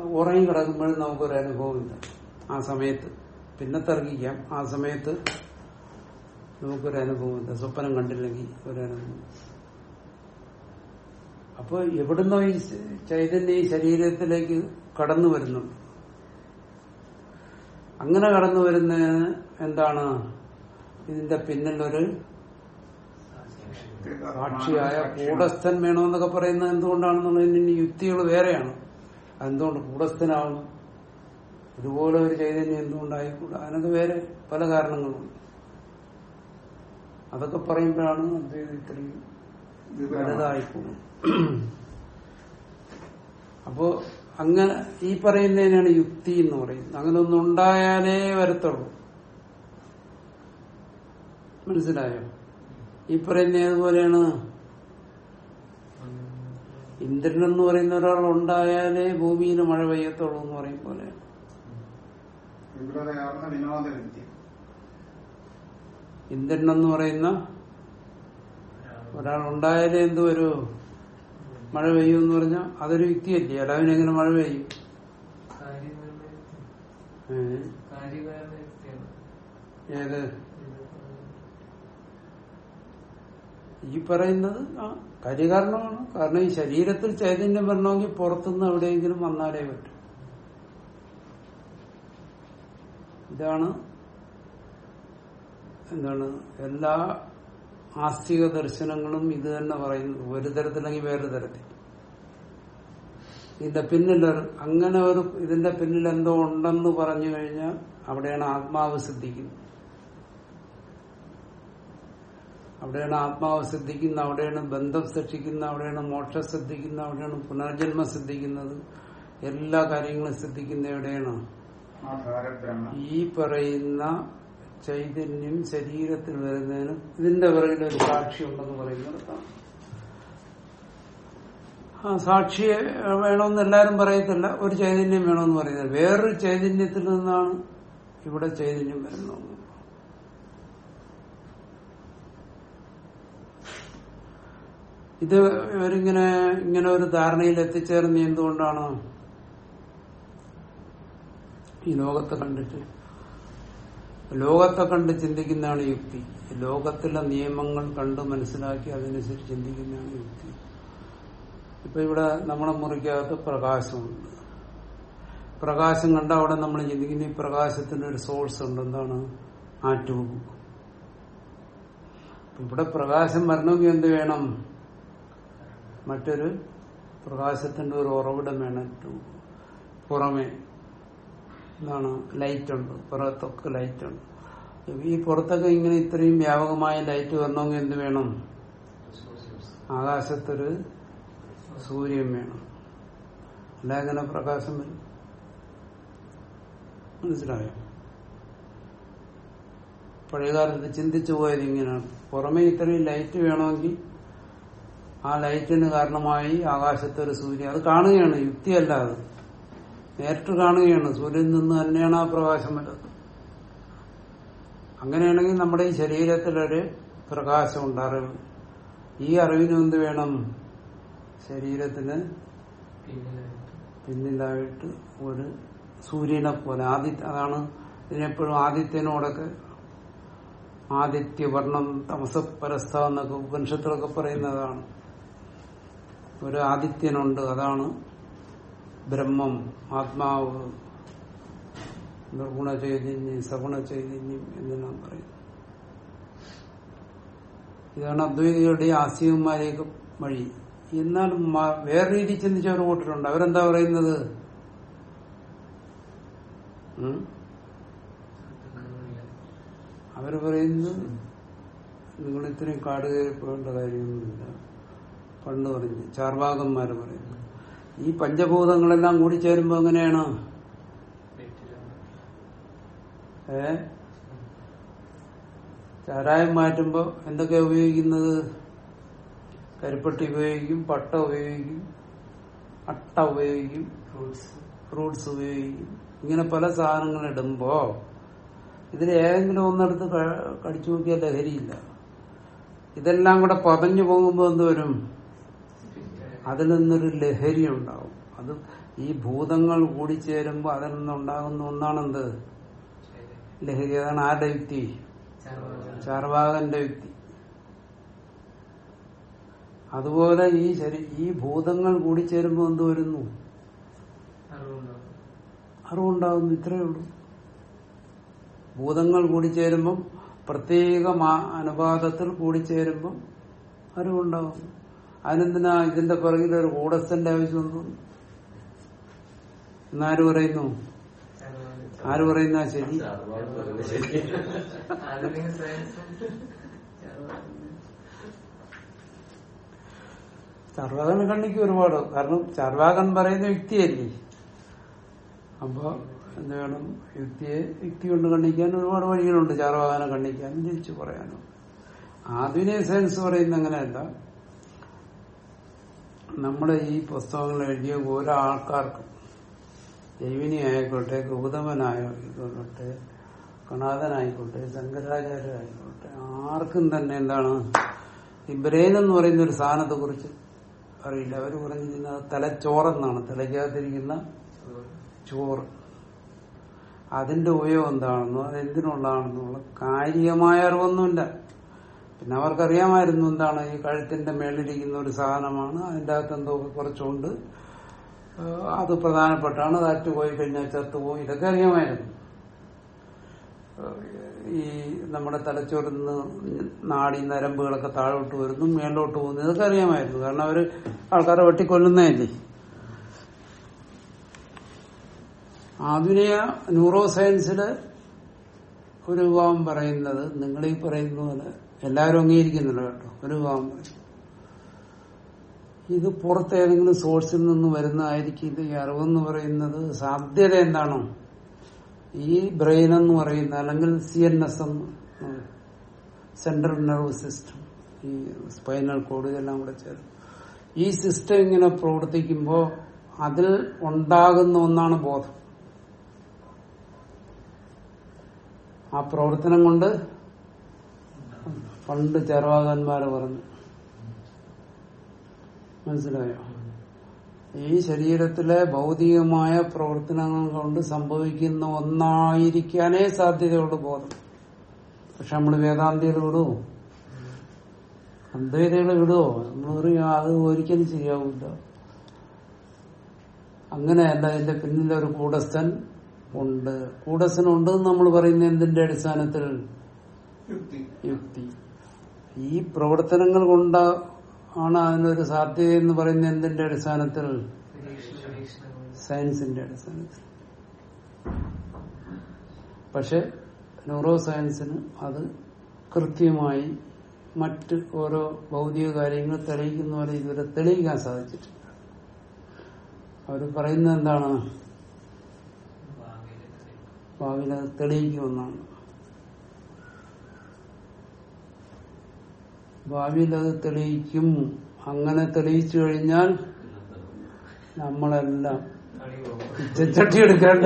ഉറങ്ങി കിടക്കുമ്പോഴും നമുക്കൊരു അനുഭവമില്ല. ആ സമയത്ത്. പിന്നെ തർക്കിക്കാം. ആ സമയത്ത് നമുക്കൊരു അനുഭവമില്ല സ്വപ്നം കണ്ടില്ലെങ്കിൽ ഒരനുഭവം അപ്പൊ എവിടുന്നോ ഈ ചൈതന്യം ഈ ശരീരത്തിലേക്ക് കടന്നു വരുന്നുണ്ട്. അങ്ങനെ കടന്നു വരുന്ന എന്താണ്? ഇതിന്റെ പിന്നിലൊരു സാക്ഷിയായ കൂടസ്ഥൻ വേണമെന്നൊക്കെ പറയുന്നത് എന്തുകൊണ്ടാണെന്നുള്ളതിന് യുക്തികൾ വേറെയാണ്. അതെന്തുകൊണ്ട് കൂടസ്ഥനാവണം ഇതുപോലെ ഒരു ചൈതന്യം എന്തുകൊണ്ടായിക്കൂടാ? അതിനൊക്കെ വേറെ പല കാരണങ്ങളുണ്ട്. അതൊക്കെ പറയുമ്പോഴാണ് അദ്വൈതം ഇത്രയും വലുതായിപ്പോകും അപ്പോ അങ്ങനെ ഈ പറയുന്നതിനാണ് യുക്തി എന്ന് പറയുന്നത്. അങ്ങനെ ഒന്നും ഉണ്ടായാലേ വരത്തുള്ളൂ. മനസ്സിലായോ? ഈ പറയുന്ന ഏതുപോലെയാണ് ഇന്ദ്രൻ എന്ന് പറയുന്ന ഒരാൾ ഉണ്ടായാലേ ഭൂമിയിൽ മഴ പെയ്യത്തുള്ളൂ എന്ന് പറയും പോലെയാണ് എന്ന് പറയുന്ന ഒരാൾ ഉണ്ടായാലേ എന്ത് വരൂ മഴ പെയ്യും എന്ന് പറഞ്ഞാൽ അതൊരു യുക്തിയല്ലേ? അല്ലാവിനെങ്ങനെ മഴ പെയ്യും? ഏത്? ഈ പറയുന്നത് ആ കാര്യകാരണമാണ്. കാരണം ഈ ശരീരത്തിൽ ചൈതന്യം വരണമെങ്കിൽ പുറത്തുനിന്ന് എവിടെയെങ്കിലും വന്നാലേ പറ്റും. ഇതാണ് എന്താണ്? എല്ലാ ആസ്തിക ദർശനങ്ങളും ഇത് തന്നെ പറയുന്നത് ഒരു തരത്തിലെങ്കിൽ വേറൊരു തരത്തിൽ. ഇതിന്റെ പിന്നിൽ അങ്ങനെ ഒരു ഇതിന്റെ പിന്നിൽ എന്തോ ഉണ്ടെന്ന് പറഞ്ഞു കഴിഞ്ഞാൽ അവിടെയാണ് ആത്മാവ് സിദ്ധിക്കുന്നത്. അവിടെയാണ് ആത്മാവ് സിദ്ധിക്കുന്ന അവിടെയാണ് ബന്ധം സൃഷ്ടിക്കുന്ന അവിടെയാണ് മോക്ഷം സിദ്ധിക്കുന്ന അവിടെയാണ് പുനർജന്മ സിദ്ധിക്കുന്നത്. എല്ലാ കാര്യങ്ങളും സിദ്ധിക്കുന്ന എവിടെയാണ്? ഈ പറയുന്ന ചൈതന്യം ശരീരത്തിൽ വരുന്നതിന് ഇതിന്റെ പിറകിൽ ഒരു സാക്ഷി ഉണ്ടെന്ന് പറയുന്നിടത്താണ് ആ സാക്ഷിയെ വേണമെന്ന് എല്ലാവരും പറയത്തില്ല ഒരു ചൈതന്യം വേണമെന്ന് പറയുന്നത് വേറൊരു ചൈതന്യത്തിൽ നിന്നാണ് ഇവിടെ ചൈതന്യം വരുന്നത്. ഇത് ഇവരിങ്ങനെ ഇങ്ങനെ ഒരു ധാരണയിൽ എത്തിച്ചേർന്ന് എന്തുകൊണ്ടാണ്? ഈ ലോകത്തെ കണ്ടിട്ട്. ലോകത്തെ കണ്ട് ചിന്തിക്കുന്നതാണ് യുക്തി. ലോകത്തിലെ നിയമങ്ങൾ കണ്ട് മനസ്സിലാക്കി അതിനനുസരിച്ച് ചിന്തിക്കുന്നതാണ് യുക്തി. ഇപ്പൊ ഇവിടെ നമ്മളെ മുറിക്കകത്ത് പ്രകാശമുണ്ട്. പ്രകാശം കണ്ട അവിടെ നമ്മൾ ചിന്തിക്കുന്ന ഈ പ്രകാശത്തിന് ഒരു സോഴ്സ് ഉണ്ട്. എന്താണ്? ആ ട്യൂബ് ഇവിടെ പ്രകാശം വരണമെങ്കിൽ എന്ത് വേണം? മറ്റൊരു പ്രകാശത്തിന്റെ ഒരു ഉറവിടം വേണം ട്യൂബ് പുറമെ. എന്താണ് ലൈറ്റ് ഉണ്ട് പുറത്തൊക്കെ ലൈറ്റ് ഉണ്ട് ഈ പുറത്തൊക്കെ ഇങ്ങനെ ഇത്രയും വ്യാപകമായ ലൈറ്റ് വരണമെങ്കിൽ എന്ത് വേണം? ആകാശത്തൊരു സൂര്യൻ വേണം. അല്ല എങ്ങനെ പ്രകാശം വരും? മനസ്സിലായോ? പഴയകാലത്ത് ചിന്തിച്ചു പോയത് ഇങ്ങനെയാണ് പുറമെ ഇത്രയും ലൈറ്റ് വേണമെങ്കിൽ ആ ലൈറ്റിന് കാരണമായി ആകാശത്തൊരു സൂര്യൻ. അത് കാണുകയാണ് യുക്തിയല്ല അത്. നേരിട്ട് കാണുകയാണ്. സൂര്യനിൽ നിന്ന് തന്നെയാണ് ആ പ്രകാശം വരുന്നത്. അങ്ങനെയാണെങ്കിൽ നമ്മുടെ ഈ ശരീരത്തിലൊരു പ്രകാശമുണ്ട് അറിവ് ഈ അറിവിന് എന്ത് വേണം? ശരീരത്തിന് പിന്നിലായിട്ട് ഒരു സൂര്യനെ പോലെ. ആദിത്യ അതാണ് ഇതിനെപ്പോഴും ആദിത്യനോടൊക്കെ ആദിത്യവർണം തമസപരസ്ഥ എന്നൊക്കെ ഉപനിഷത്തിലൊക്കെ പറയുന്നതാണ്. ഒരു ആദിത്യനുണ്ട്. അതാണ് ബ്രഹ്മം ആത്മാവ് നിർഗുണ ചൈതന്യം സഗുണ ചൈതന്യം എന്ന് നാം പറയും. ഇതാണ് അദ്വൈതികളുടെ ആസ്തികന്മാരെയൊക്കെ വഴി. എന്നാൽ വേറെ രീതി ചിന്തിച്ച ഒരു കൂട്ടരുണ്ട് അവരെന്താ പറയുന്നത്. അവർ പറയുന്നത് നിങ്ങൾ ഇത്രയും കാട് കയറി പോകേണ്ട കാര്യമൊന്നുമില്ല. പണ്ട് പറഞ്ഞു ചാർവാകന്മാര് പറയുന്നു. ഈ പഞ്ചഭൂതങ്ങളെല്ലാം കൂടി ചേരുമ്പോ എങ്ങനെയാണ്. ഏ? ചാരായം മാറ്റുമ്പോ എന്തൊക്കെയാ ഉപയോഗിക്കുന്നത്? കരിപ്പട്ടി ഉപയോഗിക്കും പട്ട ഉപയോഗിക്കും അട്ട ഉപയോഗിക്കും ഫ്രൂട്ട്സ്. ഫ്രൂട്ട്സ് ഉപയോഗിക്കും. ഇങ്ങനെ പല സാധനങ്ങൾ ഇടുമ്പോ ഇതിൽ ഏതെങ്കിലും ഒന്നെടുത്ത് കടിച്ചു നോക്കിയാൽ ലഹരിയില്ല. ഇതെല്ലാം കൂടെ പതഞ്ഞു പോകുമ്പോൾ എന്ത് വരും? അതിൽ നിന്നൊരു ലഹരി ഉണ്ടാവും. അത് ഈ ഭൂതങ്ങൾ കൂടിച്ചേരുമ്പോൾ അതിൽ നിന്നുണ്ടാകുന്ന ഒന്നാണെന്ത്. ലഹരി. അതാണ് ആരുടെ യുക്തി? ചാർവാകന്റെ യുക്തി. അതുപോലെ ഈ ശരി ഈ ഭൂതങ്ങൾ കൂടിച്ചേരുമ്പോൾ എന്ത് വരുന്നു. അറിവുണ്ടാകുന്നു. ഇത്രയേ ഉള്ളൂ. ഭൂതങ്ങൾ കൂടിച്ചേരുമ്പം പ്രത്യേക അനുപാതത്തിൽ കൂടിച്ചേരുമ്പം അറിവുണ്ടാകും അതിനെന്തിനാ ഇതിന്റെ പിറകിൽ ഒരു കൂടസ്ഥന്റെ ആവശ്യമൊന്നും എന്നാര് പറയുന്നു? ആര് പറയുന്ന ശരി? ചാർവാകൻ. കണ്ണിക്ക് ഒരുപാട്. കാരണം ചർവാകൻ പറയുന്ന യുക്തിയല്ലേ അപ്പൊ എന്ത് വേണം? യുക്തിയെ യുക്തി കൊണ്ട് കണ്ണിക്കാൻ ഒരുപാട് വഴികളുണ്ട് ചാർവാകനെ കണ്ണിക്കാനും തിരിച്ചു പറയാനും? ആധുനിക സയൻസ് പറയുന്ന അങ്ങനെയല്ല. നമ്മുടെ ഈ പുസ്തകങ്ങൾ എഴുതിയ ഓരോ ആൾക്കാർക്കും ജൈവിനി ആയിക്കോട്ടെ ഗൗതമനായിക്കോട്ടെ കണാഥനായിക്കോട്ടെ ശങ്കരാചാര്യായിക്കോട്ടെ ആർക്കും തന്നെ എന്താണ് ഈ ബ്രെയിൻ എന്ന് പറയുന്ന ഒരു സാധനത്തെ കുറിച്ച് അറിയില്ല. അവർ പറഞ്ഞിരിക്കുന്നത് തലച്ചോറെന്നാണ്. തലയ്ക്കകത്തിരിക്കുന്ന ചോറ്. അതിന്റെ ഉപയോഗം എന്താണെന്നോ അതെന്തിനുള്ളതാണെന്നുള്ള കാര്യമായ അറിവൊന്നുമില്ല. പിന്നെ അവർക്കറിയാമായിരുന്നു എന്താണ് ഈ കഴുത്തിന്റെ മേളിലിരിക്കുന്ന ഒരു സാധനമാണ്. അതിന്റെ അകത്ത് എന്തോ കുറച്ചുകൊണ്ട് അത് പ്രധാനപ്പെട്ടാണ്. അത് അറ്റുപോയി കഴിഞ്ഞാൽ ചത്തുപോയി ഇതൊക്കെ അറിയാമായിരുന്നു. ഈ നമ്മുടെ തലച്ചോറിൽ നിന്ന് നാടി നരമ്പുകളൊക്കെ താഴോട്ട് വരുന്നു മേലോട്ട് പോകുന്നു. ഇതൊക്കെ അറിയാമായിരുന്നു. കാരണം അവർ ആൾക്കാരെ വെട്ടിക്കൊല്ലുന്നതല്ലേ? ആധുനിക ന്യൂറോ സയൻസിൽ ഒരു വിഭാഗം പറയുന്നത് നിങ്ങളീ പറയുന്ന പോലെ എല്ലാവരും അംഗീകരിക്കുന്നുണ്ട് കേട്ടോ. ഒരു ഇത് പുറത്ത് ഏതെങ്കിലും സോഴ്സിൽ നിന്ന് വരുന്നതായിരിക്കും ഇത്. ഈ അറിവെന്ന് പറയുന്നത് സാധ്യത എന്താണോ? ഈ ബ്രെയിൻ എന്ന് പറയുന്ന അല്ലെങ്കിൽ സി എൻ എസ് എന്ന് സെൻട്രൽ നെർവ് സിസ്റ്റം ഈ സ്പൈനൽ കോഡ് ഇതെല്ലാം കൂടെ ചേർന്ന് ഈ സിസ്റ്റം ഇങ്ങനെ പ്രവർത്തിക്കുമ്പോൾ അതിൽ ഉണ്ടാകുന്ന ഒന്നാണ് ബോധം. ആ പ്രവർത്തനം കൊണ്ട് പണ്ട് ചെറുവാകന്മാര് പറഞ്ഞു. മനസ്സിലായോ? ഈ ശരീരത്തിലെ ഭൗതികമായ പ്രവർത്തനങ്ങൾ കൊണ്ട് സംഭവിക്കുന്ന ഒന്നായിരിക്കാനേ സാധ്യതയുള്ളൂ ബോധം. പക്ഷെ നമ്മൾ വേദാന്തികൾ വിടുവോ? അദ്വൈതകൾ വിടുവോ? നമ്മൾ അത് ഒരിക്കലും ശരിയാവില്ല. അങ്ങനെയല്ല അതിന്റെ പിന്നിൽ ഒരു കൂടസ്ഥൻ ഉണ്ട്. കൂടസ്ഥൻ ഉണ്ട് എന്ന് നമ്മൾ പറയുന്ന എന്തിന്റെ അടിസ്ഥാനത്തിൽ? യുക്തി. ഈ പ്രവർത്തനങ്ങൾ കൊണ്ട് ആണ് അതിനൊരു സാധ്യത എന്ന് പറയുന്ന എന്തിന്റെ അടിസ്ഥാനത്തിൽ? സയൻസിന്റെ അടിസ്ഥാനത്തിൽ. പക്ഷെ ന്യൂറോ സയൻസിന് അത് കൃത്യമായി മറ്റ് ഓരോ ഭൗതിക കാര്യങ്ങൾ തെളിയിക്കുന്ന പോലെ ഇതുവരെ തെളിയിക്കാൻ സാധിച്ചിട്ടില്ല. അവർ പറയുന്നത് എന്താണ്? ഭാവിയിലെ തെളിയിക്കുമെന്നാണ്. ഭാവിയിൽ അത് തെളിയിക്കും. അങ്ങനെ തെളിയിച്ചു കഴിഞ്ഞാൽ നമ്മളെല്ലാം ചട്ടി എടുക്കേണ്ട.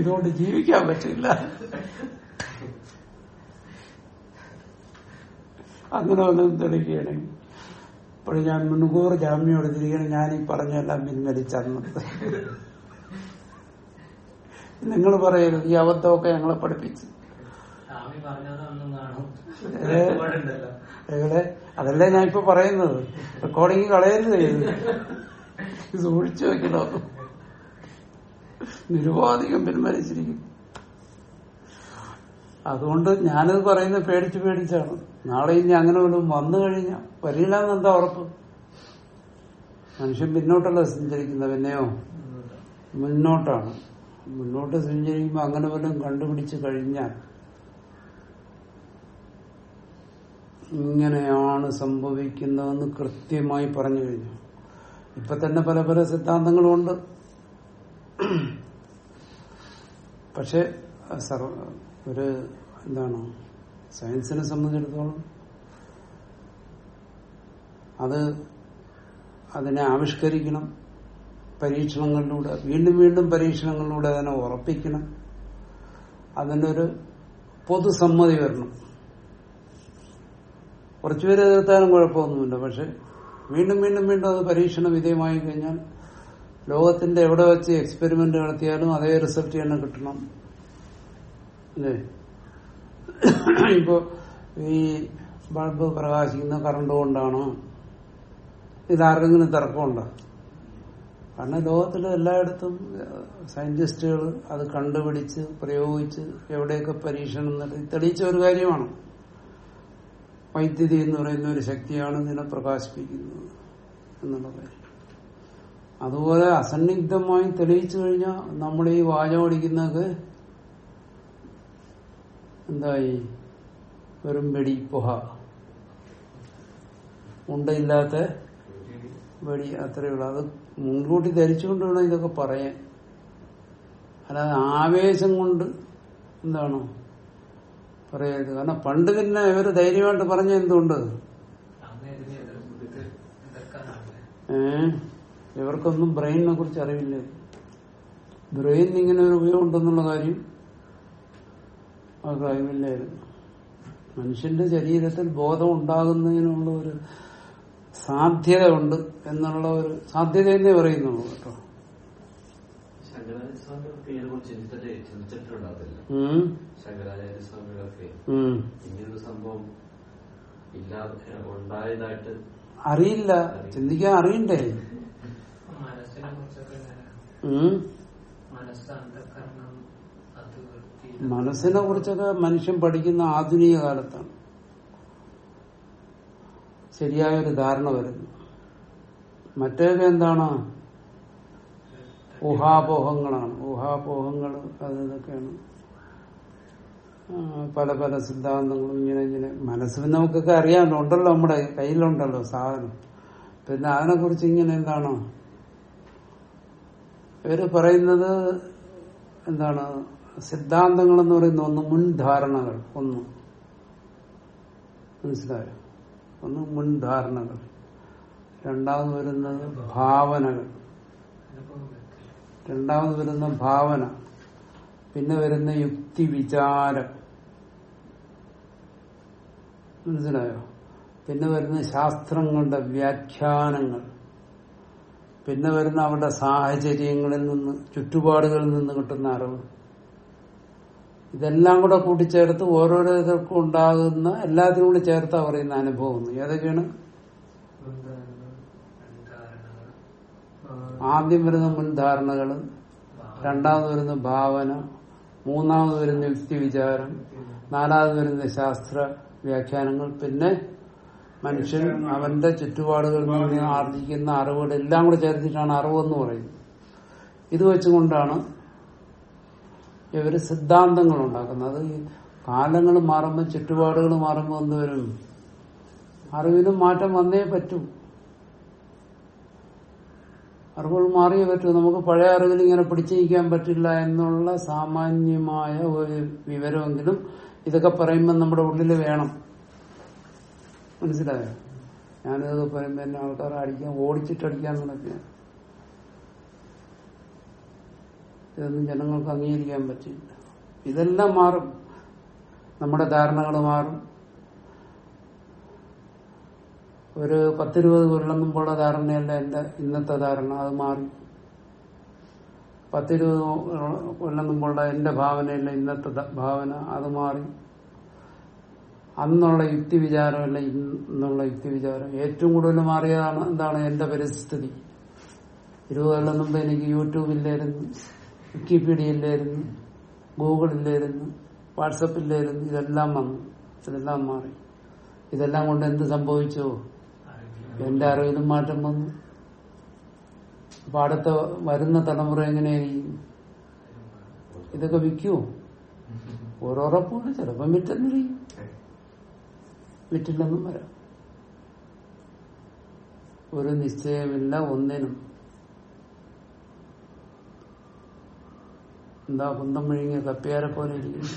ഇതുകൊണ്ട് ജീവിക്കാൻ പറ്റില്ല. അങ്ങനെ ഒന്നും തെളിയിക്കുകയാണെങ്കിൽ ഇപ്പോൾ ഞാൻ മുൻകൂർ ജാമ്യം എടുത്തിരിക്കണം ഞാൻ ഈ പറഞ്ഞെല്ലാം പിൻവലിച്ചന്ന് നിങ്ങൾ പറയരുത്. ഈ അബദ്ധമൊക്കെ ഞങ്ങളെ പഠിപ്പിച്ച്. എവിടെ അതല്ലേ ഞാൻ ഇപ്പൊ പറയുന്നത്. റെക്കോർഡിങ് കളയരുത് ഇത്. ഇത് സൂക്ഷിച്ചു വെക്കണോ? നിരുപാധികം പിന്മരിച്ചിരിക്കും അതുകൊണ്ട് ഞാനത് പറയുന്നത് പേടിച്ച് പേടിച്ചാണ്. നാളെ ഇനി അങ്ങനെ വല്ലതും വന്നു കഴിഞ്ഞാൽ വരില്ല എന്നെന്താ ഉറപ്പ്? മനുഷ്യൻ പിന്നോട്ടല്ല സഞ്ചരിക്കുന്നത് പിന്നെയോ? മുന്നോട്ടാണ്. മുന്നോട്ട് സഞ്ചരിക്കുമ്പോൾ അങ്ങനെ വല്ലതും കണ്ടുപിടിച്ച് കഴിഞ്ഞാൽ ഇങ്ങനെയാണ് സംഭവിക്കുന്നതെന്ന് കൃത്യമായി പറഞ്ഞു കഴിഞ്ഞു. ഇപ്പൊ തന്നെ പല പല സിദ്ധാന്തങ്ങളുമുണ്ട് പക്ഷെ ഒരു എന്താണ് സയൻസിനെ സംബന്ധിച്ചിടത്തോളം അത് അതിനെ ആവിഷ്കരിക്കണം പരീക്ഷണങ്ങളിലൂടെ വീണ്ടും വീണ്ടും പരീക്ഷണങ്ങളിലൂടെ അതിനെ ഉറപ്പിക്കണം. അതിനൊരു പൊതുസമ്മതി വരണം. കുറച്ചുപേര് എതിർത്താലും കുഴപ്പമൊന്നുമില്ല. പക്ഷെ വീണ്ടും വീണ്ടും വീണ്ടും അത് പരീക്ഷണ വിധേയമായി കഴിഞ്ഞാൽ ലോകത്തിന്റെ എവിടെ വെച്ച് എക്സ്പെരിമെന്റ് നടത്തിയാലും അതേ റിസൾട്ട് തന്നെ കിട്ടണം. അല്ലേ? ഇപ്പോ ഈ ബൾബ് പ്രകാശിക്കുന്ന കറണ്ട് കൊണ്ടാണ്? ഇതാർക്കെങ്കിലും തർക്കമുണ്ടോ? കാരണം ലോകത്തിലെ എല്ലായിടത്തും സയന്റിസ്റ്റുകൾ അത് കണ്ടുപിടിച്ച് പ്രയോഗിച്ച് എവിടെയൊക്കെ പരീക്ഷണം നടത്തി തെളിയിച്ച ഒരു കാര്യമാണ്. വൈദ്യുതി എന്ന് പറയുന്ന ഒരു ശക്തിയാണ് നിന്നെ പ്രകാശിപ്പിക്കുന്നത് എന്നുള്ള കാര്യം അതുപോലെ അസന്നിഗ്ധമായി തെളിയിച്ചു കഴിഞ്ഞാൽ നമ്മൾ ഈ വാചമടിക്കുന്നതൊക്കെ എന്തായി? വെറും വെടി പുഹ. ഉണ്ടയില്ലാത്ത വെടി അത്രയേ ഉള്ളൂ. അത് മുൻകൂട്ടി ധരിച്ചുകൊണ്ട് വേണം ഇതൊക്കെ പറയാൻ. അല്ലാതെ ആവേശം കൊണ്ട് എന്താണ് പറയരുത് കാരണം പണ്ട് പിന്നെ ഇവർ ധൈര്യമായിട്ട് പറഞ്ഞ എന്തുകൊണ്ട് ഏ? ഇവർക്കൊന്നും ബ്രെയിനിനെ കുറിച്ച് അറിവില്ല. ബ്രെയിൻ ഇങ്ങനെ ഒരു ഉപയോഗം ഉണ്ടെന്നുള്ള കാര്യം അവർക്ക് അറിവില്ലായിരുന്നു. മനുഷ്യന്റെ ശരീരത്തിൽ ബോധം ഉണ്ടാകുന്നതിനുള്ള ഒരു സാധ്യത ഉണ്ട് എന്നുള്ള ഒരു സാധ്യത തന്നെ പറയുന്നുള്ളൂ കേട്ടോ. പേര് ഇതിനെ കുറിച്ച് ചിന്തിച്ചിട്ട് ചിന്തിച്ചിട്ടുണ്ടാകത്തില്ല. ഉം. ശങ്കരാചാര്യ സ്വാമികളൊക്കെ. ഉം. ഇങ്ങനൊരു സംഭവം ഇല്ലാതെ ഉണ്ടായതായിട്ട് അറിയില്ല. ചിന്തിക്കാൻ അറിയണ്ടേ? മനസ്സിനെ കുറിച്ചൊക്കെ മനസ്സിനെ മനുഷ്യൻ പഠിക്കുന്ന ആധുനിക കാലത്താണ്. ശരിയായ ഒരു ധാരണ വരുന്നു. മറ്റേത് എന്താണ്? ഊഹാപോഹങ്ങളാണ്. ഊഹാപോഹങ്ങൾ അത് ഇതൊക്കെയാണ്. പല പല സിദ്ധാന്തങ്ങളും ഇങ്ങനെ ഇങ്ങനെ. മനസ്സിൽ നമുക്കൊക്കെ അറിയാമല്ലോ ഉണ്ടല്ലോ നമ്മുടെ കയ്യിലുണ്ടല്ലോ സാധനം. പിന്നെ അതിനെ കുറിച്ച് ഇങ്ങനെ എന്താണ്? ഇവർ പറയുന്നത് എന്താണ്? സിദ്ധാന്തങ്ങൾ എന്ന് പറയുന്ന ഒന്ന് മുൻധാരണകൾ ഒന്ന്. മനസ്സിലായോ? ഒന്ന് മുൻധാരണകൾ. രണ്ടാമത് വരുന്നത് ഭാവനകൾ. രണ്ടാമത് വരുന്ന ഭാവന. പിന്നെ വരുന്ന യുക്തി വിചാരം. മനസ്സിലായോ? പിന്നെ വരുന്ന ശാസ്ത്രങ്ങളുടെ വ്യാഖ്യാനങ്ങൾ. പിന്നെ വരുന്ന അവരുടെ സാഹചര്യങ്ങളിൽ നിന്ന് ചുറ്റുപാടുകളിൽ നിന്ന് കിട്ടുന്ന അറിവ്. ഇതെല്ലാം കൂടെ കൂട്ടിച്ചേർത്ത് ഓരോരുത്തർക്കും ഉണ്ടാകുന്ന എല്ലാത്തിനും കൂടി ചേർത്താ പറയുന്ന അനുഭവം. ഏതൊക്കെയാണ് മുൻധാരണകൾ ധാരണകൾ ആദ്യം വരുന്ന മുൻധാരണകൾ രണ്ടാമത് വരുന്ന ഭാവന മൂന്നാമത് വരുന്ന യുക്തി വിചാരം നാലാമത് വരുന്ന ശാസ്ത്ര വ്യാഖ്യാനങ്ങൾ. പിന്നെ മനുഷ്യൻ അവന്റെ ചുറ്റുപാടുകളിൽ നിന്ന് ആർജിക്കുന്ന അറിവുകൾ എല്ലാം കൂടെ ചേർത്തിട്ടാണ് അറിവെന്ന് പറയുന്നത്. ഇത് വെച്ചുകൊണ്ടാണ് ഇവർ സിദ്ധാന്തങ്ങൾ ഉണ്ടാക്കുന്നത്. കാലങ്ങൾ മാറുമ്പോൾ ചുറ്റുപാടുകൾ മാറുമ്പോൾ എന്തുവരും അറിവിനും മാറ്റം വന്നേ പറ്റൂ. അറിവുകൾ മാറിയേ പറ്റൂ. നമുക്ക് പഴയ അറിവിൽ ഇങ്ങനെ പിടിച്ചിരിക്കാൻ പറ്റില്ല എന്നുള്ള സാമാന്യമായ ഒരു വിവരമെങ്കിലും ഇതൊക്കെ പറയുമ്പോൾ നമ്മുടെ ഉള്ളിൽ വേണം. മനസ്സിലായോ? ഞാനിതൊക്കെ പറയുമ്പോൾ എന്നെ ആൾക്കാർ അടിക്കാൻ ഓടിച്ചിട്ടടിക്കാൻ നടക്കുക ഇതൊന്നും ജനങ്ങൾക്ക് അംഗീകരിക്കാൻ പറ്റില്ല. ഇതെല്ലാം മാറും. നമ്മുടെ ധാരണകൾ മാറും. ഒരു പത്തിരുപത് കൊല്ലം മുമ്പുള്ള ധാരണയല്ല എന്റെ ഇന്നത്തെ ധാരണ അത് മാറി. പത്തിരുപത് കൊല്ലം മുമ്പുള്ള എന്റെ ഭാവനയല്ല ഇന്നത്തെ ഭാവന അത് മാറി. അന്നുള്ള യുക്തി വിചാരമല്ല ഇന്നുള്ള യുക്തി വിചാരം ഏറ്റവും കൂടുതൽ മാറിയതാണ് എന്താണ് എന്റെ പരിസ്ഥിതി. ഇരുപത് കൊല്ലം മുമ്പ് എനിക്ക് യൂട്യൂബില്ലായിരുന്നു വിക്കിപീഡിയയില്ലായിരുന്നു ഗൂഗിളില്ലായിരുന്നു വാട്സപ്പില്ലായിരുന്നു ഇതെല്ലാം വന്നു. ഇതെല്ലാം മാറി. ഇതെല്ലാം കൊണ്ട് എന്ത് സംഭവിച്ചോ? എന്റെ അറിവിലും മാറ്റം വന്നു. അപ്പൊ അടുത്ത വരുന്ന തലമുറ എങ്ങനെയായിരിക്കും? ഇതൊക്കെ വിൽക്കുവോ? ഓരോറപ്പുണ്ട് ചിലപ്പം വിറ്റെന്നിരിക്കും വിറ്റില്ലെന്നും വരാം. ഒരു നിശ്ചയമില്ല ഒന്നിനും. എന്താ കുന്തം മുഴുങ്ങിയ കപ്പിയാരെ പോലെ ഇരിക്കും